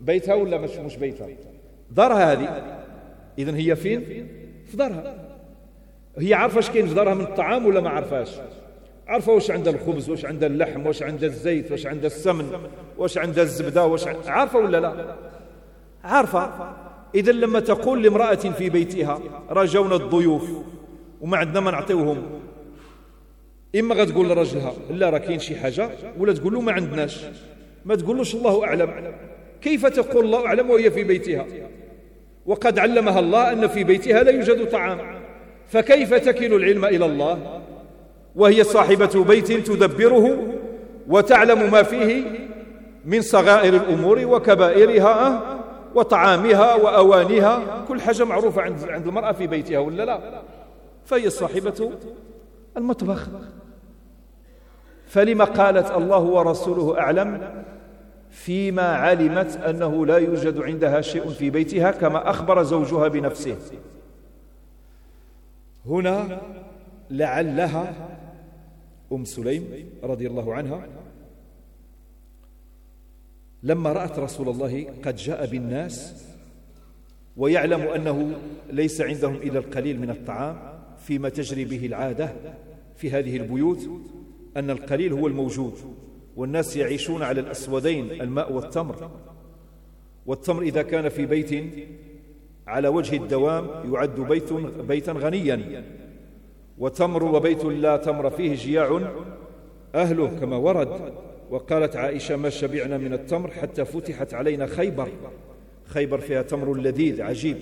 Speaker 1: بيتها ولا مش, مش بيتها؟ دارها هذه. إذن هي فين؟ في دارها. هي عارفة اش كاين في دارها من الطعام ولا ما عارفاش؟ عارفة واش عندها الخبز واش عندها اللحم واش عندها الزيت واش عندها السمن واش عندها الزبدة واش عارفة ولا لا؟ عارفة. إذا لما تقول لامرأة في بيتها رجونا الضيوف. وما عندنا ما نعطيوهم. إما غتقول لراجلها لا راه كاين شي حاجة. ولا تقول له ما عندناش. ما تقولوش الله أعلم. كيف تقول الله أعلم وهي في بيتها؟ وقد علمها الله أن في بيتها لا يوجد طعام. فكيف تكل العلم إلى الله؟ وهي صاحبة بيت تدبره وتعلم ما فيه من صغائر الأمور وكبائرها وطعامها وأوانها كل حاجة معروفة عند المرأة في بيتها ولا لا؟ فهي صاحبة المطبخ. فلما قالت الله ورسوله أعلم؟ فيما علمت أنه لا يوجد عندها شيء في بيتها كما أخبر زوجها بنفسه. هنا لعلها أم سليم رضي الله عنها لما رأت رسول الله قد جاء بالناس ويعلم أنه ليس عندهم إلا القليل من الطعام فيما تجري به العادة في هذه البيوت أن القليل هو الموجود والناس يعيشون على الأسودين الماء والتمر. والتمر إذا كان في بيت على وجه الدوام يعد بيت بيتا غنيا. وتمر وبيت لا تمر فيه جياع أهله كما ورد. وقالت عائشة ما شبعنا من التمر حتى فتحت علينا خيبر. خيبر فيها تمر لذيذ عجيب.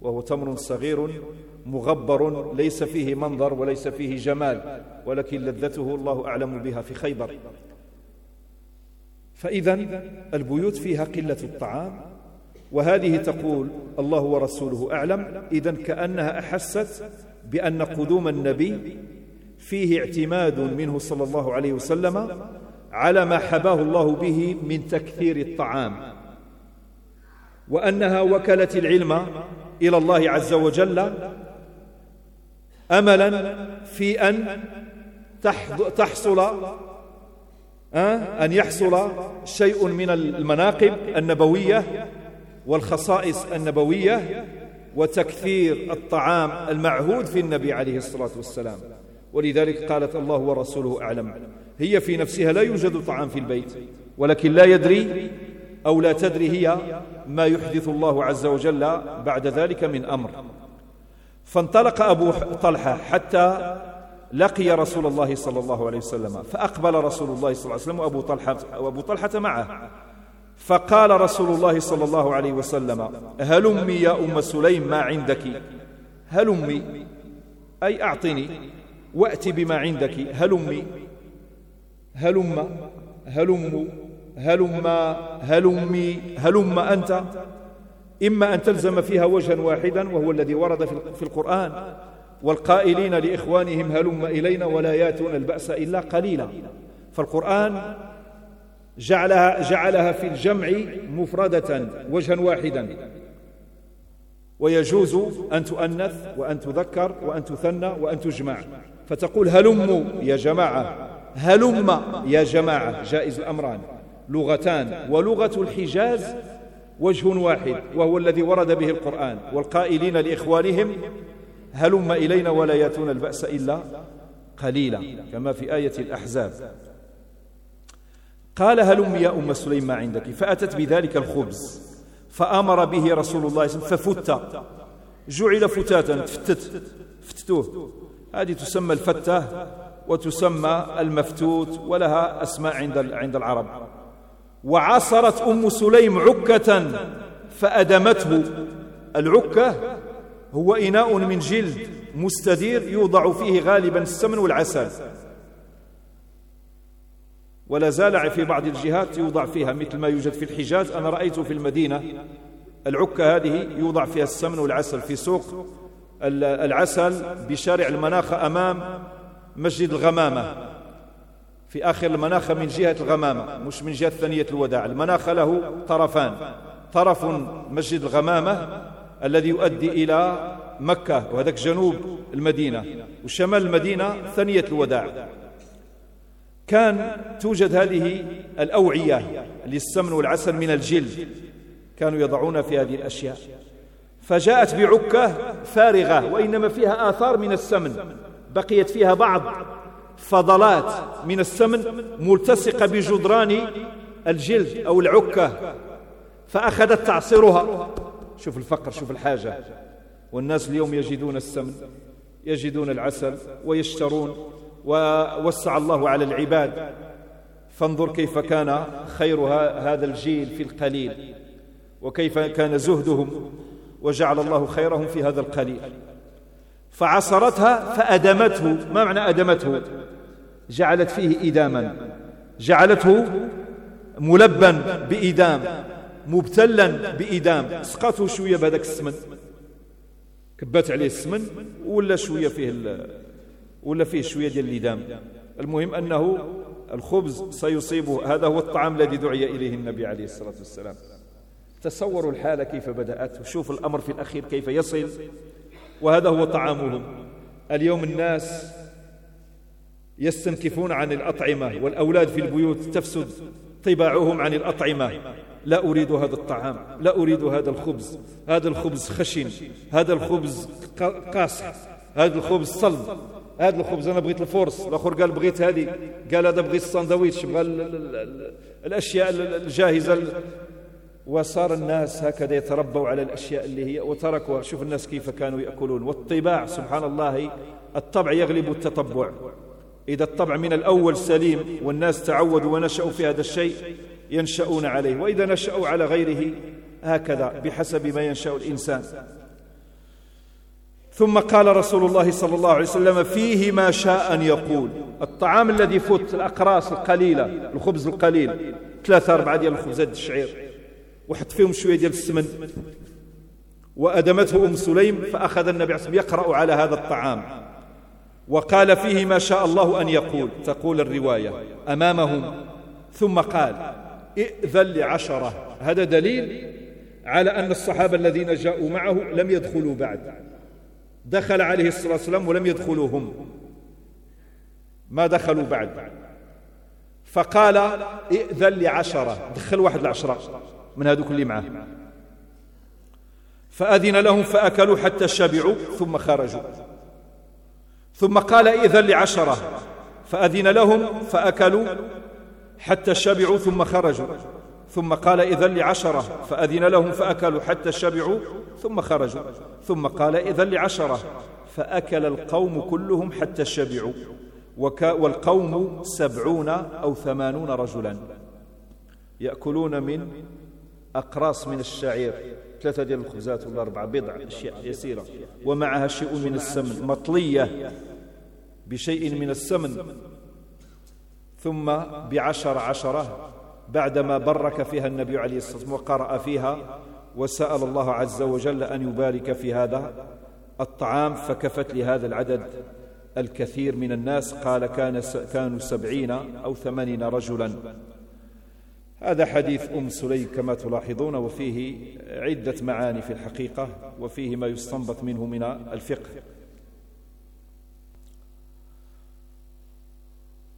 Speaker 1: وهو تمر صغير مغبر ليس فيه منظر وليس فيه جمال ولكن لذته الله أعلم بها في خيبر. فإذا البيوت فيها قلة الطعام وهذه تقول الله ورسوله أعلم إذا كأنها أحست بأن قدوم النبي فيه اعتماد منه صلى الله عليه وسلم على ما حباه الله به من تكثير الطعام وأنها وكلت العلم إلى الله عز وجل املا في أن تحصل أن يحصل شيء من المناقب النبوية والخصائص النبوية وتكثير الطعام المعهود في النبي عليه الصلاة والسلام. ولذلك قالت الله ورسوله أعلم. هي في نفسها لا يوجد طعام في البيت ولكن لا يدري أو لا تدري هي ما يحدث الله عز وجل بعد ذلك من أمر. فانطلق أبو طلحة حتى لقي رسول الله صلى الله عليه وسلم فأقبل رسول الله صلى الله عليه وسلم وأبو طلحة, وأبو طلحة معه. فقال رسول الله صلى الله عليه وسلم هلمي يا أم سليم ما عندك؟ هلمي أي أعطني وأتي بما عندك هلمي هلم هلم هلم هلمي هلم أنت. إما أن تلزم فيها وجها واحدا وهو الذي ورد في القرآن. والقائلين لإخوانهم هلم إلينا ولا ياتون البأس إلا قليلا. فالقرآن جعلها, جعلها في الجمع مفردة وجها واحدا. ويجوز أن تؤنث وأن تذكر وأن تثنى وأن تجمع. فتقول هلموا يا جماعة. هلم يا جماعة جائز الأمران. لغتان ولغة الحجاز وجه واحد وهو الذي ورد به القرآن. والقائلين لإخوانهم هلم إلينا ولا يأتون البأس إلا قليلا كما في آية الأحزاب. قال هلم يا أم سليم ما عندك؟ فأتت بذلك الخبز فأمر به رسول الله صلى الله عليه وسلم ففت. جعل فتاتا تفتت فتتوه هذه تسمى الفتة وتسمى المفتوت ولها أسماء عند عند العرب. وعصرت أم سليم عكة فأدمته. العكة هو إناء من جلد مستدير يوضع فيه غالبا السمن والعسل. ولا زال في بعض الجهات يوضع فيها مثل ما يوجد في الحجاز أنا رأيته في المدينة. العكة هذه يوضع فيها السمن والعسل في سوق العسل بشارع المناخة أمام مسجد الغمامة. في آخر المناخة من جهة الغمامة مش من جهة ثانية الوداع. المناخة له طرفان. طرف مسجد الغمامة الذي يؤدي إلى مكة وهذاك جنوب المدينة. وشمال المدينة ثانية الوداع. كان توجد هذه الأوعية للسمن والعسل من الجلد. كانوا يضعون في هذه الأشياء. فجاءت بعكة فارغة وإنما فيها آثار من السمن. بقيت فيها بعض فضلات من السمن ملتصقة بجدران الجلد أو العكة فأخذت تعصرها شوف الفقر شوف الحاجة. والناس اليوم يجدون السمن يجدون العسل ويشترون ووسع الله على العباد. فانظر كيف كان خير هذا الجيل في القليل وكيف كان زهدهم وجعل الله خيرهم في هذا القليل. فعصرتها فأدمته. ما معنى أدمته؟ جعلت فيه إداما. جعلته ملبا بإدام مبتلا بإدام. سقطه شوية بهذاك السمن. كبات عليه السمن ولا شوية فيه ولا فيه شوية ديال الإدام. المهم أنه الخبز سيصيبه. هذا هو الطعام الذي دعي إليه النبي عليه الصلاة والسلام. تصوروا الحالة كيف بدأت. وشوفوا الأمر في الأخير كيف يصل. وهذا هو طعامهم. اليوم الناس يستنكفون عن الأطعمة والأولاد في البيوت تفسد طباعهم عن الأطعمة. لا أريد هذا الطعام لا أريد هذا الخبز. هذا الخبز خشن هذا الخبز قاصح هذا الخبز صلب هذا الخبز أنا بغيت الفورس الآخر قال بغيت هذه قال هذا بغيت الساندويتش بغى الأشياء الجاهزة وصار الناس هكذا يتربوا على الأشياء اللي هي وتركوا شوف الناس كيف كانوا يأكلون. والطباع سبحان الله الطبع يغلب التطبع. إذا الطبع من الأول سليم والناس تعودوا ونشأوا في هذا الشيء ينشأون عليه. وإذا نشأوا على غيره هكذا بحسب ما ينشأ الإنسان. ثم قال رسول الله صلى الله عليه وسلم فيه ما شاء أن يقول. الطعام الذي فت الأقراص القليلة الخبز القليل ثلاثة أربعة ديال الخبزات الشعير. وحط فيهم شوية ديال السمن. وأدمته أم سليم فأخذ النبي عليه يقرأ على هذا الطعام. وقال فيه ما شاء الله أن يقول تقول الرواية أمامهم. ثم قال ائذن لعشرة. هذا دليل على أن الصحابة الذين جاءوا معه لم يدخلوا بعد. دخل عليه الصلاة والسلام ولم يدخلوا هم ما دخلوا بعد. فقال ائذن لعشرة. دخل واحد العشرة. من هذوك اللي معه. فأذن لهم فأكلوا حتى شبعوا ثم خرجوا. ثم قال ائذن لعشرة. فأذن لهم فأكلوا حتى شبعوا ثم خرجوا. ثم قال إذن لعشرة. فأذن لهم فأكلوا حتى شبعوا ثم خرجوا. ثم قال إذن لعشرة. فأكل القوم كلهم حتى شبعوا. والقوم سبعون أو ثمانون رجلا. يأكلون من أقراص من الشعير. ثلاثة ديال الخبزات ولا أربعة بضع أشياء يسيرة. ومعها شيء من السمن مطلية بشيء من السمن. ثم بعشر عشرة بعدما برك فيها النبي عليه الصلاة والسلام وقرأ فيها وسأل الله عز وجل أن يبارك في هذا. الطعام فكفت لهذا العدد. الكثير من الناس قال كان كانوا سبعين أو ثمانين رجلا. هذا حديث أم سليم كما تلاحظون وفيه عدة معاني في الحقيقة وفيه ما يستنبط منه من الفقه.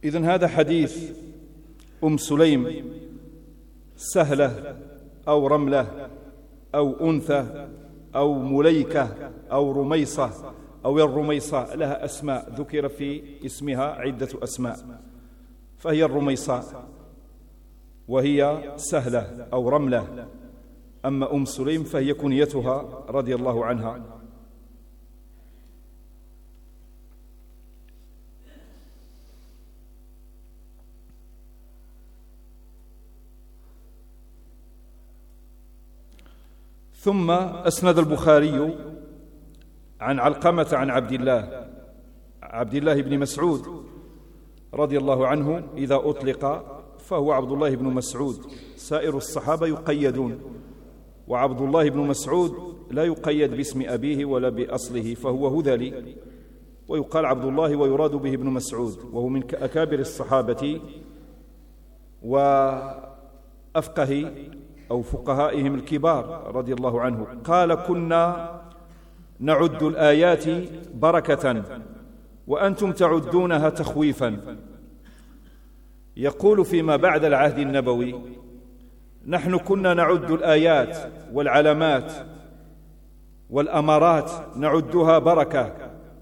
Speaker 1: إذن هذا حديث أم سليم سهلة أو رملة أو أنثى أو مليكة أو رميصة أو الرميصاء لها أسماء ذكر في اسمها عدة أسماء فهي الرميصاء وهي سهلة أو رملة. أما أم سليم فهي كنيتها رضي الله عنها. ثم أسند البخاري عن علقمة عن عبد الله عبد الله بن مسعود رضي الله عنه إذا أطلق فهو عبد الله بن مسعود سائر الصحابة يقيدون. وعبد الله بن مسعود لا يقيد باسم أبيه ولا بأصله فهو هذلي. ويقال عبد الله ويراد به ابن مسعود وهو من أكابر الصحابة وأفقه أو فقهائهم الكبار رضي الله عنه. قال كنا نعد الآيات بركة وأنتم تعدونها تخويفا. يقول فيما بعد العهد النبوي نحن كنا نعد الآيات والعلامات والأمارات نعدها بركة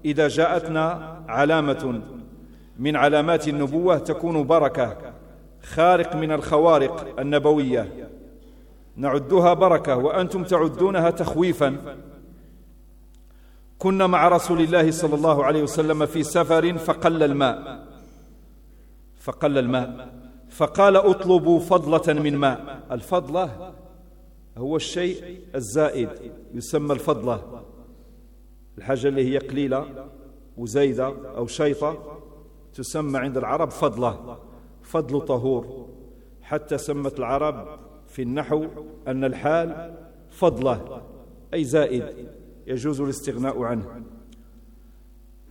Speaker 1: إذا جاءتنا علامة من علامات النبوة تكون بركة خارق من الخوارق النبوية. نعدها بركة وأنتم تعدونها تخويفا. كنا مع رسول الله صلى الله عليه وسلم في سفر فقل الماء. فقل الماء. فقال اطلبوا فضلة من ماء. الفضلة هو الشيء الزائد يسمى الفضلة. الحاجة اللي هي قليلة وزايدة أو شيطة تسمى عند العرب فضلة فضل طهور. حتى سمت العرب في النحو أن الحال فضلة أي زائد يجوز الاستغناء عنه.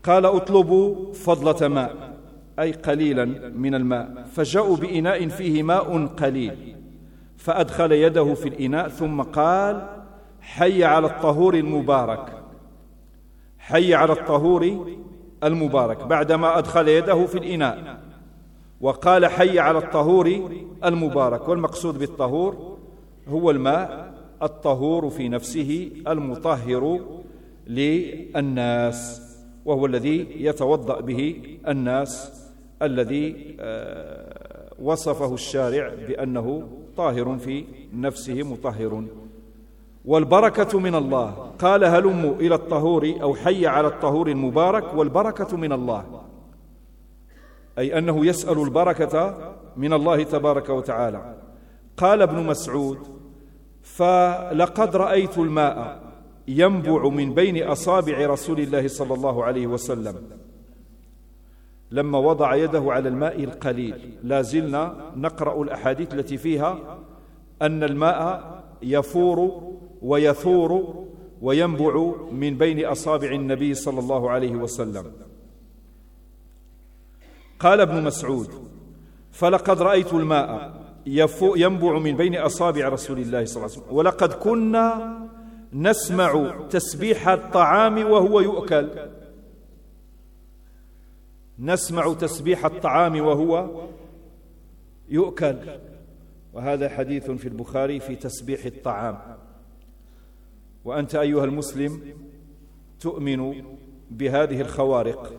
Speaker 1: قال اطلبوا فضلة ماء. أي قليلا من الماء فجاءوا بإناء فيه ماء قليل فأدخل يده في الإناء ثم قال حي على الطهور المبارك حي على الطهور المبارك بعدما أدخل يده في الإناء وقال حي على الطهور المبارك. والمقصود بالطهور هو الماء الطهور في نفسه المطهر للناس وهو الذي يتوضأ به الناس الذي آه، وصفه الشارع بأنه طاهر في نفسه مطهر. والبركة من الله. قال هلموا إلى الطهور أو حي على الطهور المبارك؟ والبركة من الله. أي أنه يسأل البركة من الله تبارك وتعالى. قال ابن مسعود فلقد رأيت الماء ينبع من بين أصابع رسول الله صلى الله عليه وسلم. لما وضع يده على الماء القليل. لا زلنا نقرأ الأحاديث التي فيها أن الماء يفور ويثور وينبع من بين أصابع النبي صلى الله عليه وسلم. قال ابن مسعود فلقد رأيت الماء ينبع من بين أصابع رسول الله صلى الله عليه وسلم. ولقد كنا نسمع تسبيح الطعام وهو يؤكل. نسمع تسبيح الطعام وهو يؤكل. وهذا حديث في البخاري في تسبيح الطعام. وأنت أيها المسلم تؤمن بهذه الخوارق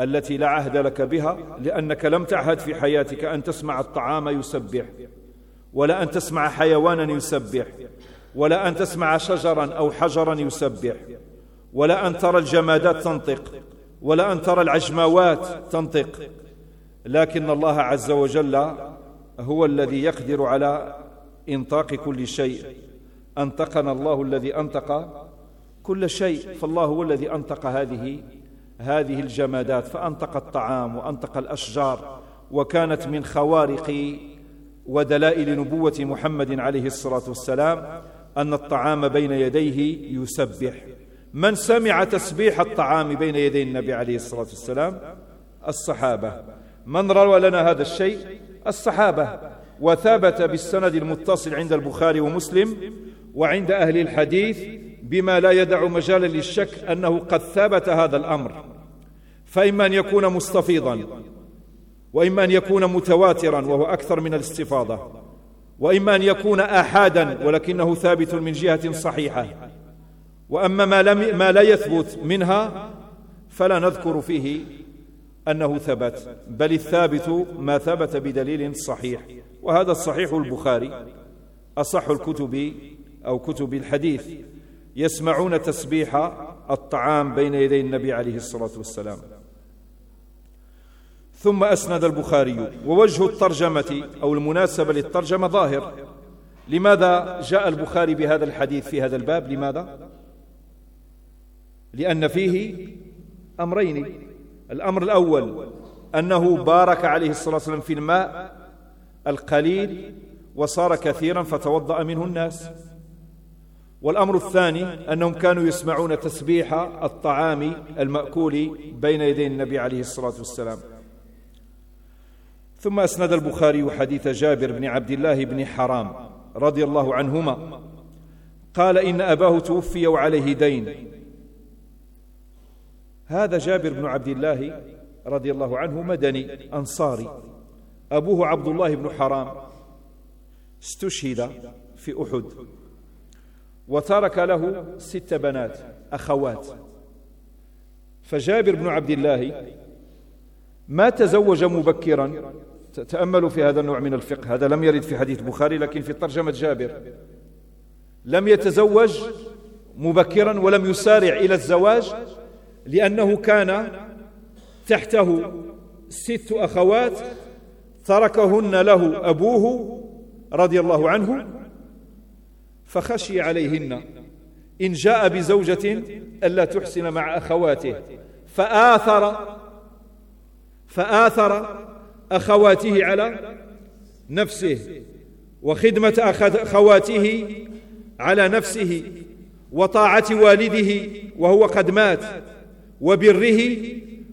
Speaker 1: التي لا عهد لك بها لأنك لم تعهد في حياتك أن تسمع الطعام يسبح ولا أن تسمع حيوانا يسبح ولا أن تسمع شجرا أو حجرا يسبح ولا أن ترى الجمادات تنطق. ولا أن ترى العجماوات تنطق. لكن الله عز وجل هو الذي يقدر على إنطاق كل شيء. أنطقنا الله الذي أنطق كل شيء. فالله هو الذي أنطق هذه هذه الجمادات. فأنطق الطعام وأنطق الأشجار وكانت من خوارق ودلائل نبوة محمد عليه الصلاة والسلام أن الطعام بين يديه يسبح. من سمع تسبيح الطعام بين يدي النبي عليه الصلاة والسلام الصحابة. من روى لنا هذا الشيء؟ الصحابة. وثبت بالسند المتصل عند البخاري ومسلم وعند أهل الحديث بما لا يدع مجالا للشك أنه قد ثبت هذا الأمر. فإما أن يكون مستفيضا وإما أن يكون متواترا وهو أكثر من الاستفاضة. وإما أن يكون احادا ولكنه ثابت من جهة صحيحة. وأما ما, لم ما لا يثبت منها فلا نذكر فيه أنه ثبت بل الثابت ما ثبت بدليل صحيح وهذا الصحيح البخاري أصح الكتب أو كتب الحديث يسمعون تسبيح الطعام بين يدي النبي عليه الصلاة والسلام. ثم أسند البخاري ووجه الترجمة أو المناسبة للترجمة ظاهر. لماذا جاء البخاري بهذا الحديث في هذا الباب؟ لماذا؟ لأن فيه أمرين. الأمر الأول أنه بارك عليه الصلاة والسلام في الماء القليل وصار كثيرا فتوضأ منه الناس. والأمر الثاني أنهم كانوا يسمعون تسبيح الطعام المأكول بين يدي النبي عليه الصلاة والسلام. ثم أسند البخاري حديث جابر بن عبد الله بن حرام رضي الله عنهما. قال إن أباه توفي وعليه دين. هذا جابر بن عبد الله رضي الله عنه مدني أنصاري. أبوه عبد الله بن حرام. استشهد في أحد. وترك له ست بنات أخوات. فجابر بن عبد الله ما تزوج مبكرا تاملوا في هذا النوع من الفقه. هذا لم يرد في حديث البخاري لكن في ترجمة جابر. لم يتزوج مبكرا ولم يسارع إلى الزواج لأنه كان تحته ست أخوات تركهن له أبوه رضي الله عنه فخشي عليهن. إن جاء بزوجة ألا تحسن مع أخواته. فآثر فآثر أخواته على نفسه وخدمة أخواته على نفسه وطاعة والده وهو قد مات. وبره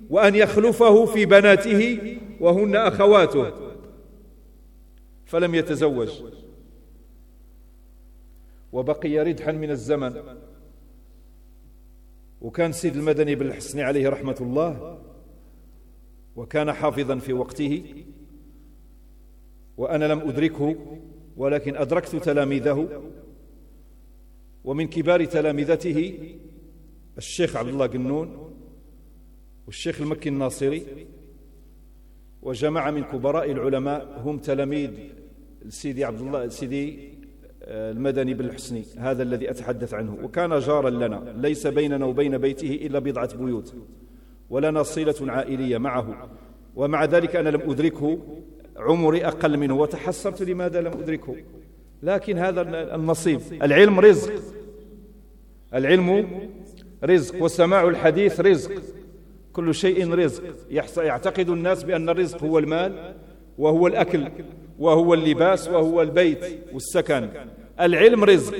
Speaker 1: وأن يخلفه في بناته وهن أخواته. فلم يتزوج. وبقي ردحا من الزمن. وكان سيد المدني بن الحسن عليه رحمة الله. وكان حافظا في وقته. وأنا لم أدركه ولكن أدركت تلاميذه. ومن كبار تلامذته الشيخ عبد الله قنون والشيخ المكي الناصري وجماعة من كبراء العلماء هم تلاميذ سيدي عبد الله سيدي آه، المدني بن الحسني هذا الذي أتحدث عنه. وكان جارا لنا ليس بيننا وبين بيته إلا بضعة بيوت ولنا صلة عائلية معه. ومع ذلك أنا لم أدركه عمري أقل منه وتحسرت لماذا لم أدركه. لكن هذا النصيب العلم رزق. العلم رزق وسماع الحديث رزق. كل شيء رزق. يعتقد الناس بأن الرزق هو المال وهو الأكل وهو اللباس وهو البيت والسكن. العلم رزق.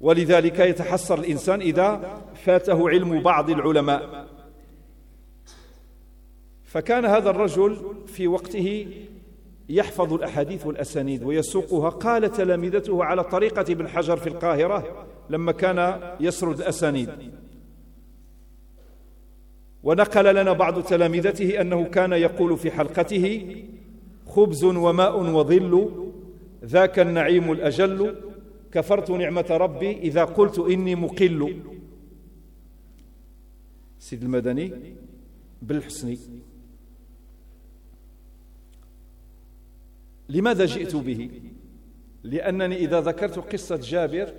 Speaker 1: ولذلك يتحسر الإنسان إذا فاته علم بعض العلماء. فكان هذا الرجل في وقته يحفظ الأحاديث والأسانيد ويسوقها. قال تلامذته على طريقة ابن حجر في القاهرة لما كان يسرد الأسانيد. ونقل لنا بعض تلامذته أنه كان يقول في حلقته خبز وماء وظل ذاك النعيم الأجل كفرت نعمة ربي إذا قلت إني مقل. سيد المدني بالحسن. لماذا جئت به؟ لأنني إذا ذكرت قصة جابر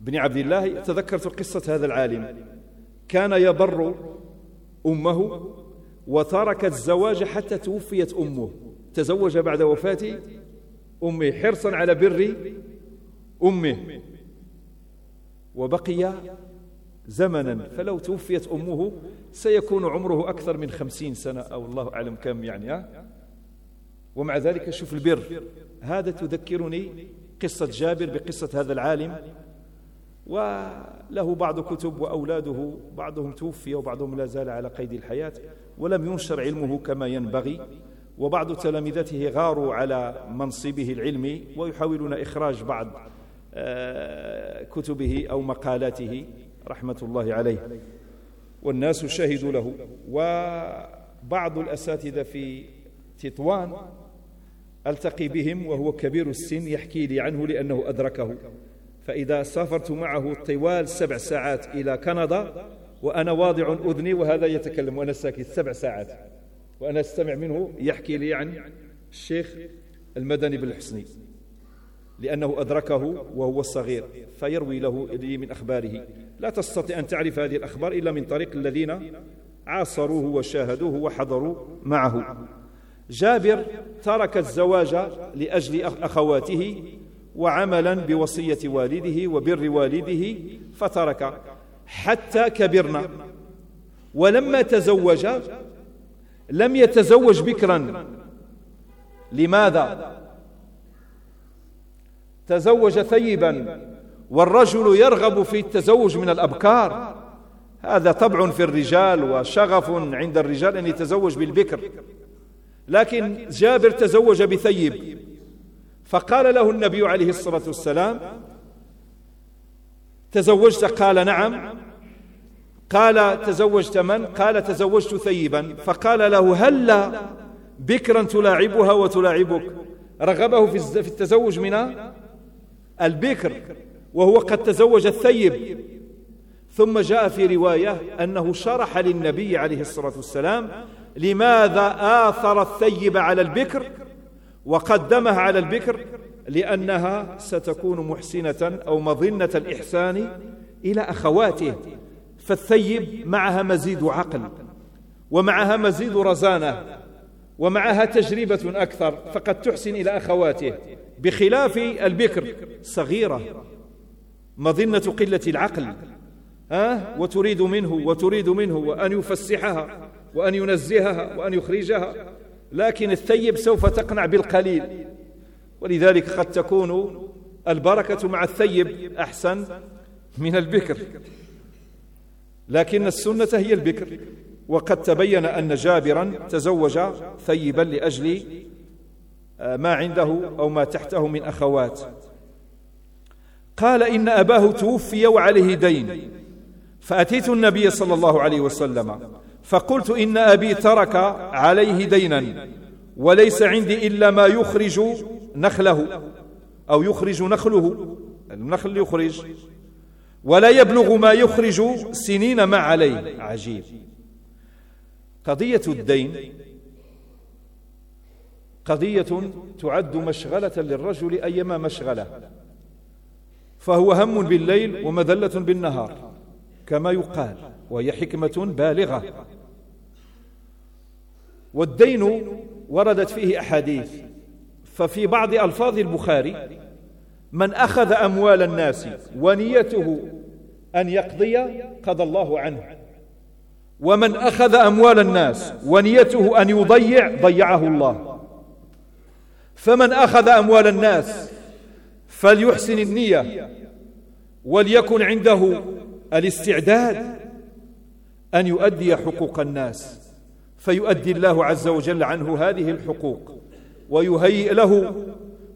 Speaker 1: بن عبد الله تذكرت قصة هذا العالم. كان يبر أمه وترك الزواج حتى توفيت أمه. تزوج بعد وفاة أمه حرصا على بر أمه. وبقي زمنا فلو توفيت أمه سيكون عمره أكثر من خمسين سنة. أو الله أعلم كم يعني ومع ذلك شوف البر. هذا تذكرني قصة جابر بقصة هذا العالم. وله بعض كتب وأولاده بعضهم توفي وبعضهم لا زال على قيد الحياة ولم ينشر علمه كما ينبغي وبعض تلامذته غاروا على منصبه العلمي ويحاولون إخراج بعض آه، كتبه أو مقالاته رحمة الله عليه. والناس شهدوا له. بعض الأساتذة في تطوان ألتقي بهم وهو كبير السن يحكي لي عنه لأنه أدركه. فإذا سافرت معه طوال سبع ساعات إلى كندا وأنا واضع أذني وهذا يتكلم وأنا ساكت سبع ساعات وأنا أستمع منه يحكي لي عن الشيخ المدني بن الحسني لأنه أدركه وهو صغير فيروي له لي من أخباره. لا تستطيع أن تعرف هذه الأخبار إلا من طريق الذين عاصروه وشاهدوه وحضروا معه. جابر ترك الزواج لأجل أخواته وعملا بوصية والده وبر والده فترك حتى كبرنا. ولما تزوج لم يتزوج بكرا. لماذا؟ تزوج ثيبا والرجل يرغب في التزوج من الأبكار. هذا طبع في الرجال وشغف عند الرجال أن يتزوج بالبكر. لكن جابر تزوج بثيب. فقال له النبي عليه الصلاة والسلام تزوجت؟ قال نعم. قال تزوجت من؟ قال تزوجت ثيبا. فقال له هلا بكرا تلاعبها وتلاعبك. رغبه في التزوج من البكر وهو قد تزوج الثيب. ثم جاء في رواية أنه شرح للنبي عليه الصلاة والسلام لماذا آثر الثيب على البكر. وقدمها على البكر لأنها ستكون محسنة أو مظنة الإحسان إلى أخواته فالثيب معها مزيد عقل ومعها مزيد رزانة ومعها تجربة أكثر فقد تحسن إلى أخواته بخلاف البكر صغيرة مظنة قلة العقل ها؟ وتريد منه وتريد منه وأن يفسحها وأن ينزهها وأن يخرجها لكن الثيب سوف تقنع بالقليل. ولذلك قد تكون البركة مع الثيب أحسن من البكر. لكن السنة هي البكر. وقد تبين أن جابرا تزوج ثيبا لأجل آه، ما عنده أو ما تحته من أخوات. قال إن أباه توفي وعليه دين. فأتيت النبي صلى الله عليه وسلم. فقلت إن أبي ترك عليه دينا وليس عندي إلا ما يخرج نخله أو يخرج نخله النخل يخرج ولا يبلغ ما يخرج سنين ما عليه. عجيب. قضية الدين قضية تعد مشغلة للرجل أيما مشغلة فهو هم بالليل ومذلة بالنهار كما يقال وهي حكمة بالغة. والدين وردت فيه أحاديث. ففي بعض ألفاظ البخاري من أخذ أموال الناس ونيته أن يقضي قضى الله عنه. ومن أخذ أموال الناس ونيته أن يضيع ضيعه الله. فمن أخذ أموال الناس فليحسن النية وليكن عنده الاستعداد أن يؤدي حقوق الناس. فيؤدي الله عز وجل عنه هذه الحقوق ويهيئ له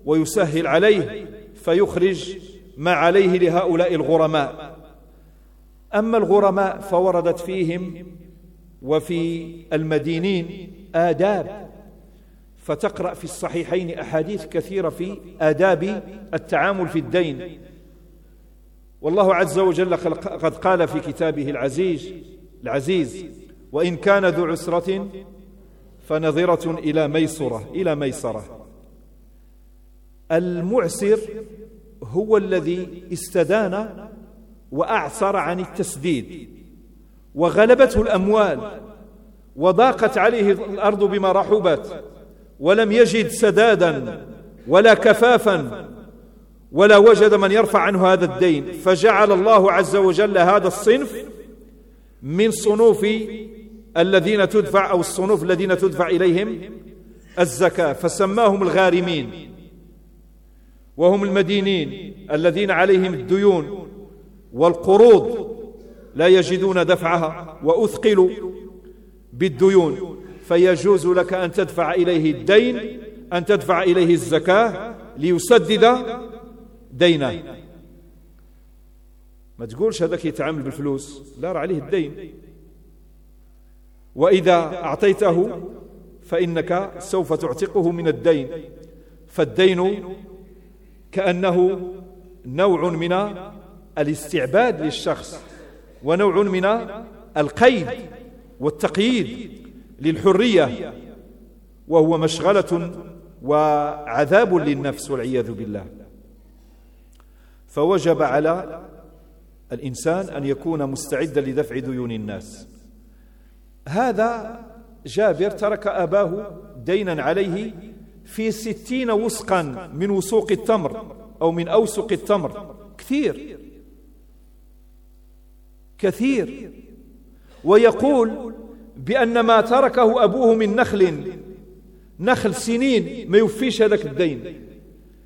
Speaker 1: ويسهل عليه فيخرج ما عليه لهؤلاء الغرماء. أما الغرماء فوردت فيهم وفي المدينين آداب فتقرأ في الصحيحين أحاديث كثيرة في آداب التعامل في الدين. والله عز وجل قد قال في كتابه العزيز العزيز وإن كان ذو عسرة فنظرة إلى ميسرة إلى ميسرة. المعسر هو الذي استدان وأعسر عن التسديد وغلبته الأموال وضاقت عليه الأرض بما رحبت ولم يجد سدادا ولا كفافا ولا وجد من يرفع عنه هذا الدين. فجعل الله عز وجل هذا الصنف من صنوف الذين تدفع أو الصنوف الذين تدفع إليهم الزكاة فسماهم الغارمين. وهم المدينين الذين عليهم الديون والقروض لا يجدون دفعها وأثقلوا بالديون. فيجوز لك أن تدفع إليه الدين أن تدفع إليه الزكاة ليسدد دينه. ما تقولش هذاك يتعامل بالفلوس لا راه عليه الدين. وإذا أعطيته فإنك سوف تعتقه من الدين. فالدين كأنه نوع من الاستعباد للشخص ونوع من القيد والتقييد للحرية وهو مشغلة وعذاب للنفس والعياذ بالله. فوجب على الإنسان أن يكون مستعدا لدفع ديون الناس. هذا جابر ترك أباه دينا عليه في ستين وسقا من وسوق التمر أو من أوسق التمر. كثير. كثير. ويقول بأن ما تركه أبوه من نخل نخل سنين ما يوفيش هذاك الدين.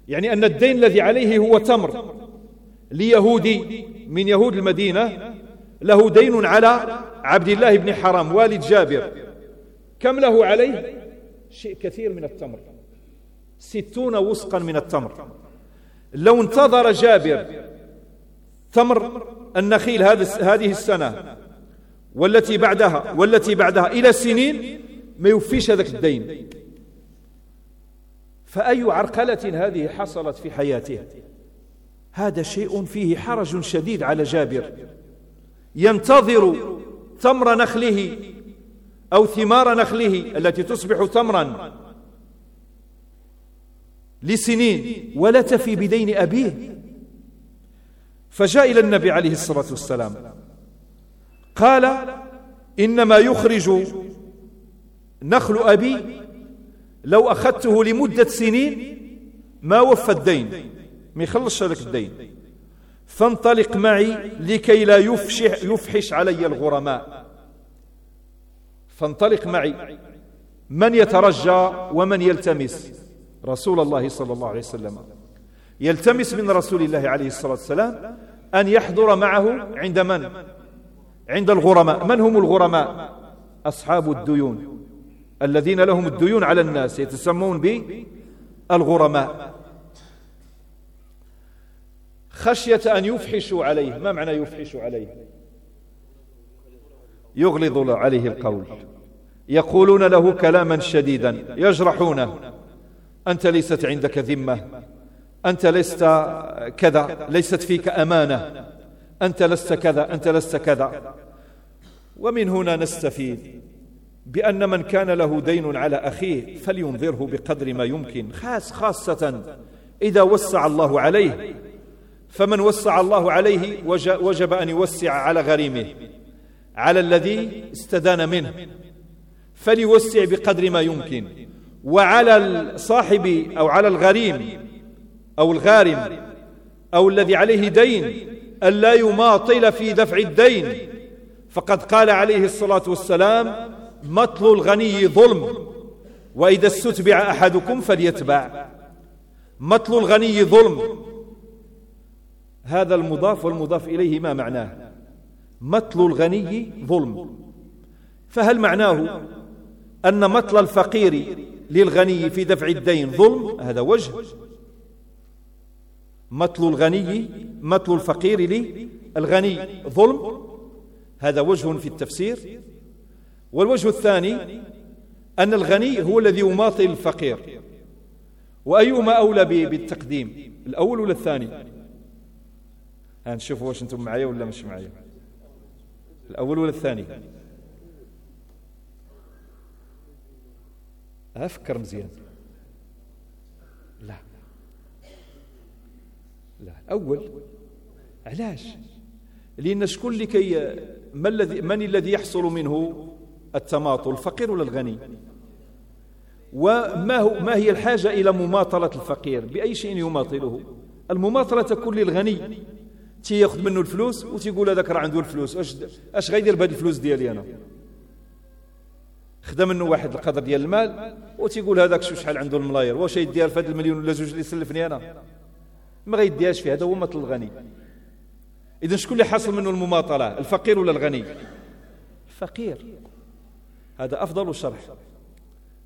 Speaker 1: يعني أن الدين الذي عليه هو تمر ليهودي من يهود المدينة له دين على عبد الله بن حرام والد جابر. كم له عليه؟ شيء كثير من التمر. ستون وسقا من التمر. لو انتظر جابر تمر النخيل هذه السنة والتي بعدها والتي بعدها إلى سنين ما يوفيش هذاك الدين. فأي عرقلة هذه حصلت في حياته؟ هذا شيء فيه حرج شديد على جابر. ينتظر تمر نخله أو ثمار نخله التي تصبح تمرا لسنين ولا تفي بدين أبيه. فجاء إلى النبي عليه الصلاة والسلام قال إنما يخرج نخل أبي لو أخذته لمدة سنين ما وفى الدين. ما يخلصش هذاك الدين. فانطلق معي لكي لا يفشح يفحش علي الغرماء. فانطلق معي. من يترجى ومن يلتمس؟ رسول الله صلى الله عليه وسلم. يلتمس من رسول الله عليه الصلاة والسلام أن يحضر معه عند من؟ عند الغرماء. من هم الغرماء؟ أصحاب الديون. الذين لهم الديون على الناس يتسمون بالغرماء خشية أن يفحشوا عليه. ما معنى يفحشوا عليه؟ يغلظ عليه القول. يقولون له كلاما شديدا. يجرحونه. أنت ليست عندك ذمة. أنت لست كذا. ليست فيك أمانة. أنت لست كذا. أنت لست كذا. ومن هنا نستفيد بأن من كان له دين على أخيه فلينظره بقدر ما يمكن خاص خاصة إذا وسع الله عليه. فمن وسع الله عليه وجب أن يوسع على غريمه على الذي استدان منه. فليوسع بقدر ما يمكن. وعلى الصاحب أو على الغريم أو الغارم أو الذي عليه دين ألا يماطل في دفع الدين. فقد قال عليه الصلاة والسلام مطل الغني ظلم وإذا استتبع أحدكم فليتبع. مطل الغني ظلم هذا المضاف والمضاف إليه ما معناه؟ مطل الغني ظلم. فهل معناه أن مطل الفقير للغني في دفع الدين ظلم؟ هذا وجه. مطل الغني مطل الفقير للغني ظلم. هذا وجه في التفسير. والوجه الثاني أن الغني هو الذي يماطل الفقير. وأيهما أولى بالتقديم؟ الأول ولا الثاني؟ هنشوف واش أنتم معايا ولا مش معايا. الأول ولا الثاني؟ أفكر مزيان. لا. لا أول علاش؟ لأن شكون اللي كي ما الذي من الذي يحصل منه التماطل الفقير ولا الغني؟ وما هو ما هي الحاجة إلى مماطلة الفقير؟ بأي شيء يماطله. المماطلة تكون للغني تياخذ منه الفلوس وتيقول هذاك راه عنده الفلوس. اش اش غيدير بهذه الفلوس ديالي أنا؟ خدا منه واحد القدر ديال المال وتيقول هذاك شو شحال عنده الملاير واش يديها في هذا المليون ولا زوج اللي سلفني أنا؟ ما غيديهاش فيه هذا هو مثل الغني. اذا شكون اللي حاصل منه المماطلة؟ الفقير ولا الغني؟ الفقير. هذا أفضل الشرح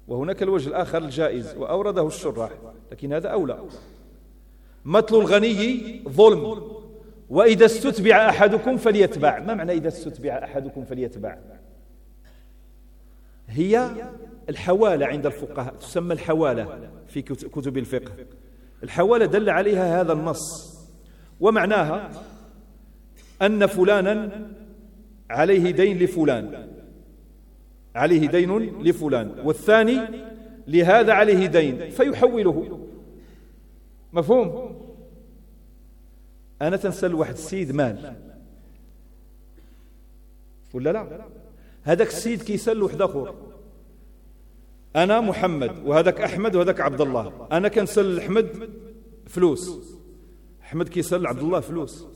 Speaker 1: وهناك الوجه الآخر الجائز وأورده الشراح لكن هذا أولى. مثل الغني ظلم. وإذا استتبع أحدكم فليتبع. ما معنى إذا استتبع أحدكم فليتبع؟ هي الحوالة عند الفقهاء تسمى الحوالة في كتب الفقه. الحوالة دل عليها هذا النص. ومعناها أن فلانا عليه دين لفلان. عليه دين لفلان. والثاني لهذا عليه دين. فيحوله. مفهوم؟ أنا تنسل واحد السيد مال. ولا لا؟ هذاك السيد كيسال واحد آخر. أنا محمد وهذاك أحمد وهذاك عبد الله. أنا كنسال أحمد فلوس. أحمد كيسال عبد الله فلوس.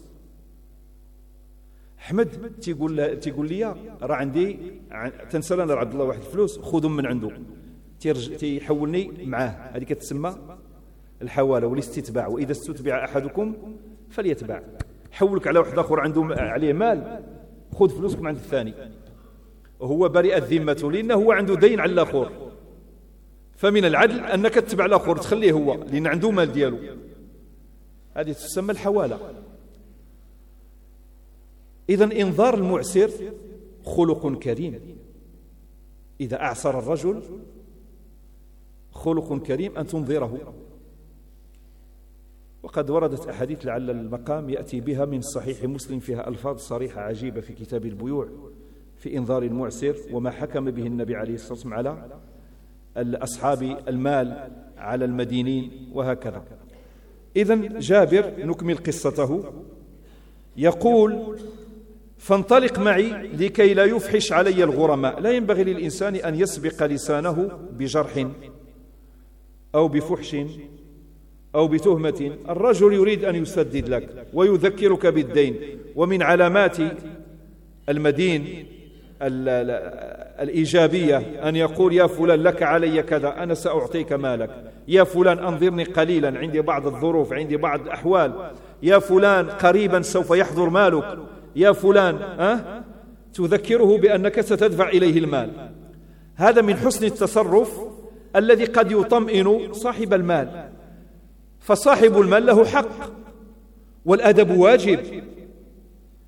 Speaker 1: أحمد تيقول تيقول لي راه عندي تنسال أنا عبد الله واحد الفلوس خذهم من عنده. تيحولني معاه. هذه كتسمى الحوالة والإستتباع. وإذا استتبع أحدكم فليتبع. حولك على واحد آخر عنده عليه مال خذ فلوسك من عند الثاني. وهو برئت ذمته لأنه هو عنده دين على الآخر. فمن العدل أنك تتبع الآخر تخليه هو لأن عنده مال ديالو هذه تسمى الحوالة. اذا انظار المعسر خلق كريم. إذا أعسر الرجل خلق كريم أن تنظره وقد وردت أحاديث لعل المقام يأتي بها من صحيح مسلم فيها ألفاظ صريحة عجيبة في كتاب البيوع في إنظار المعسر وما حكم به النبي عليه الصلاة والسلام على أصحاب المال على المدينين وهكذا. إذا جابر نكمل قصته. يقول فانطلق معي لكي لا يفحش علي الغرماء. لا ينبغي للإنسان أن يسبق لسانه بجرح أو بفحش أو بتهمة الرجل يريد أن يسدد لك ويذكرك بالدين. ومن علامات المدين الإيجابية أن يقول يا فلان لك علي كذا أنا سأعطيك مالك. يا فلان أنظرني قليلا عندي بعض الظروف عندي بعض الأحوال. يا فلان قريبا سوف يحضر مالك. يا فلان أه؟ تذكره بأنك ستدفع إليه المال. هذا من حسن التصرف الذي قد يطمئن صاحب المال. فصاحب المال له حق. والأدب واجب.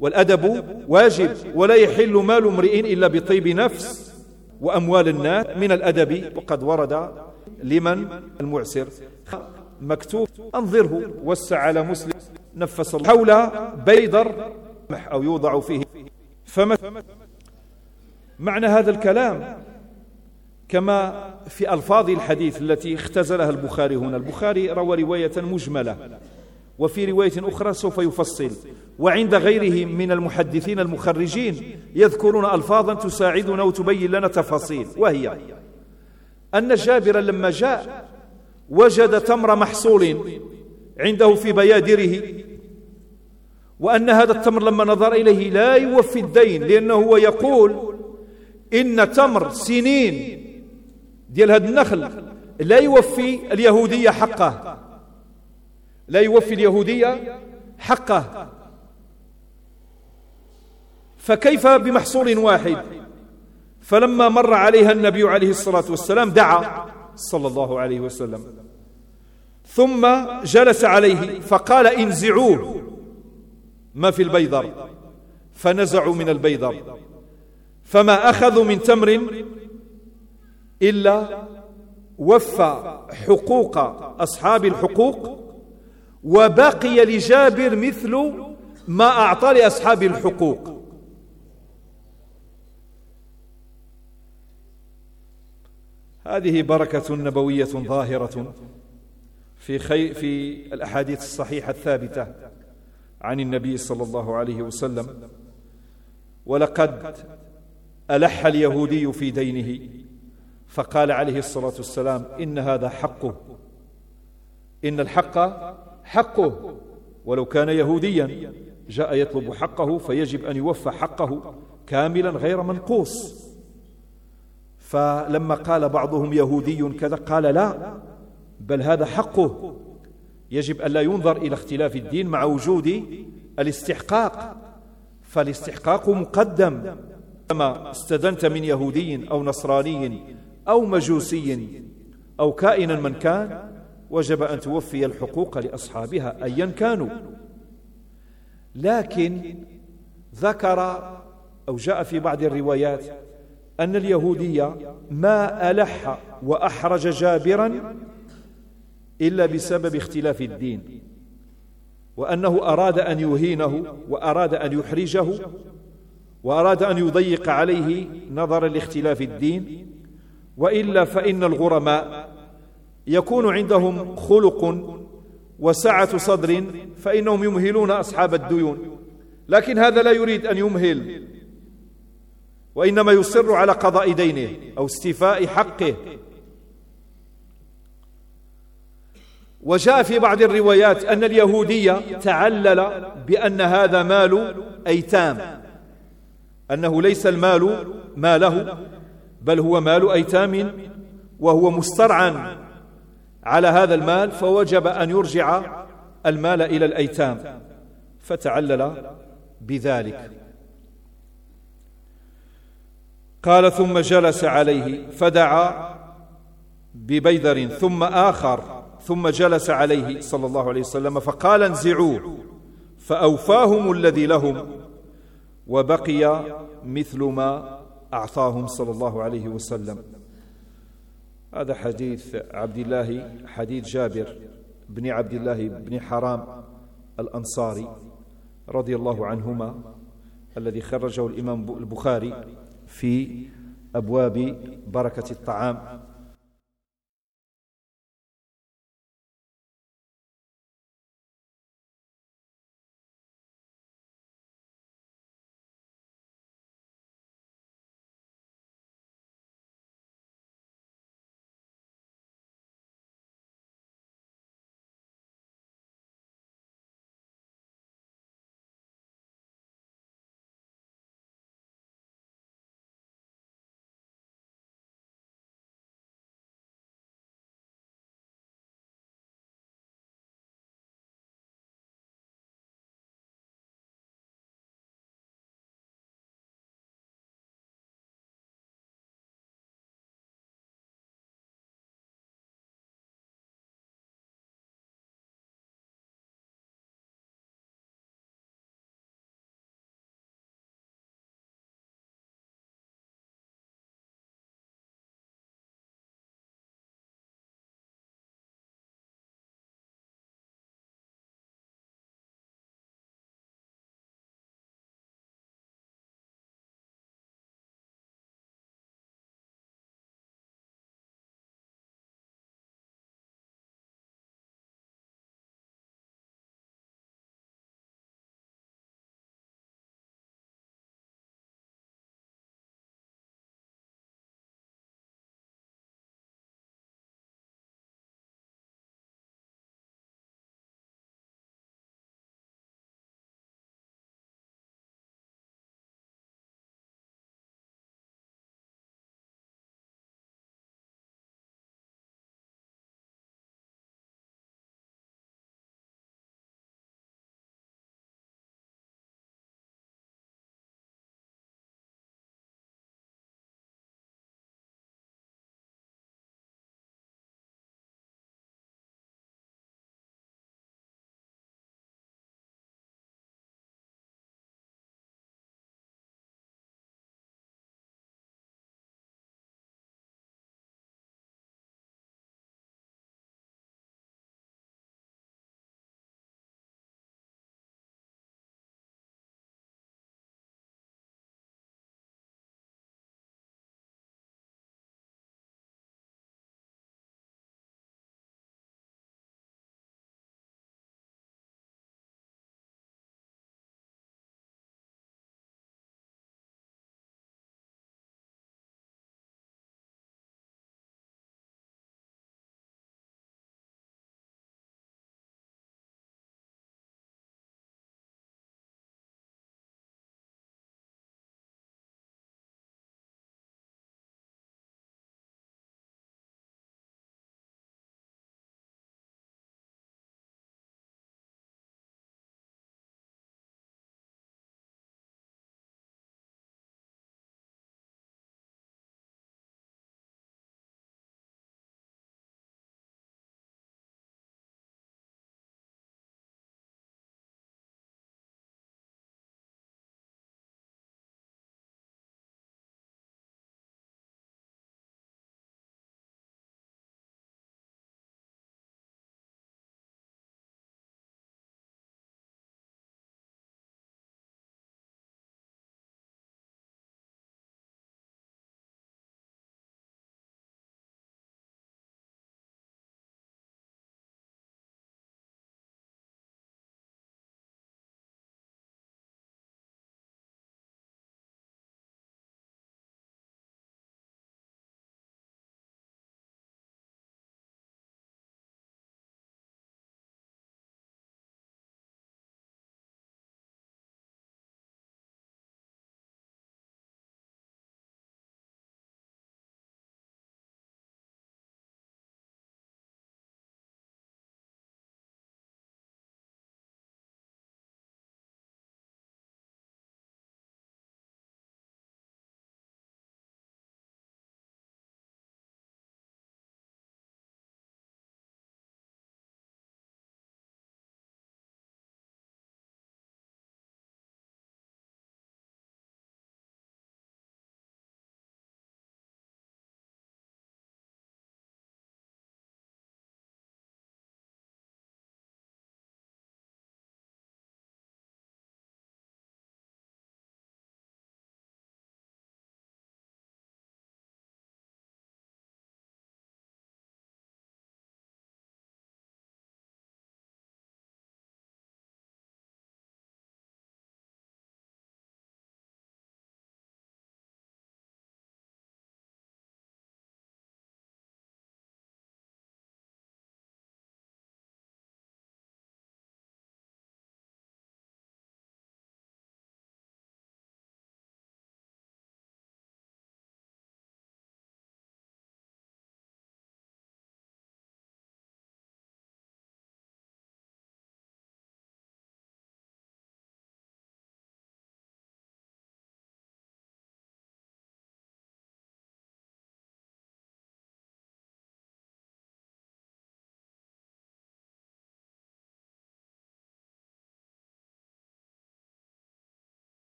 Speaker 1: والأدب واجب. ولا يحل مال امرئ إلا بطيب نفس وأموال الناس. من الأدب وقد ورد لمن المعسر. مكتوب أنظره وسع على مسلم. نفس الله حول بيدر أو يوضع فيه. فما معنى هذا الكلام كما في ألفاظ الحديث التي اختزلها البخاري هنا. البخاري روى رواية مجملة وفي رواية أخرى سوف يفصل. وعند غيرهم من المحدثين المخرجين يذكرون ألفاظا تساعدنا وتبين لنا تفاصيل وهي أن جابر لما جاء وجد تمر محصول عنده في بيادره وأن هذا التمر لما نظر إليه لا يوفي الدين لأنه هو يقول إن تمر سنين ديال هذا النخل. لا يوفي اليهودية حقه. لا يوفي اليهودية حقه. فكيف بمحصول واحد؟ فلما مر عليها النبي عليه الصلاة والسلام دعا صلى الله عليه وسلم. ثم جلس عليه فقال انزعوه. ما في البيضر؟ فنزعوا من البيضر. فما أخذوا من تمر إلا وفى حقوق أصحاب الحقوق وبقي لجابر مثل ما أعطى لأصحاب الحقوق. هذه بركة نبوية ظاهرة في خي في الأحاديث الصحيحة الثابتة عن النبي صلى الله عليه وسلم. ولقد ألح اليهودي في دينه. فقال عليه الصلاة والسلام إن هذا حقه. إن الحق حقه. ولو كان يهوديا جاء يطلب حقه فيجب أن يوفى حقه كاملا غير منقوص. فلما قال بعضهم يهودي كذا قال لا بل هذا حقه. يجب أن لا ينظر إلى اختلاف الدين مع وجود الاستحقاق. فالاستحقاق مقدم. كما استدنت من يهودي أو نصراني أو مجوسي أو كائنا من كان وجب أن توفي الحقوق لأصحابها أيا كانوا. لكن ذكر أو جاء في بعض الروايات أن اليهودي ما ألح وأحرج جابرا إلا بسبب اختلاف الدين وأنه أراد أن يهينه وأراد أن يحرجه وأراد أن يضيق عليه نظرا لاختلاف الدين وإلا فإن الغرماء يكون عندهم خلق وسعة صدر فإنهم يمهلون أصحاب الديون. لكن هذا لا يريد أن يمهل وإنما يصر على قضاء دينه أو استيفاء حقه. وجاء في بعض الروايات أن اليهودية تعلل بأن هذا مال أيتام أنه ليس المال ماله بل هو مال أيتام وهو مسترعا على هذا المال فوجب أن يرجع المال إلى الأيتام فتعلل بذلك. قال ثم جلس عليه فدعا ببيدر ثم آخر ثم جلس عليه صلى الله عليه وسلم فقال انزعوه فأوفاهم الذي لهم وبقي مثل ما أعطاهم صلى الله عليه وسلم. هذا حديث عبد الله حديث جابر بن عبد الله بن حرام الأنصاري رضي الله عنهما الذي خرجه الإمام البخاري في أبواب بركة الطعام.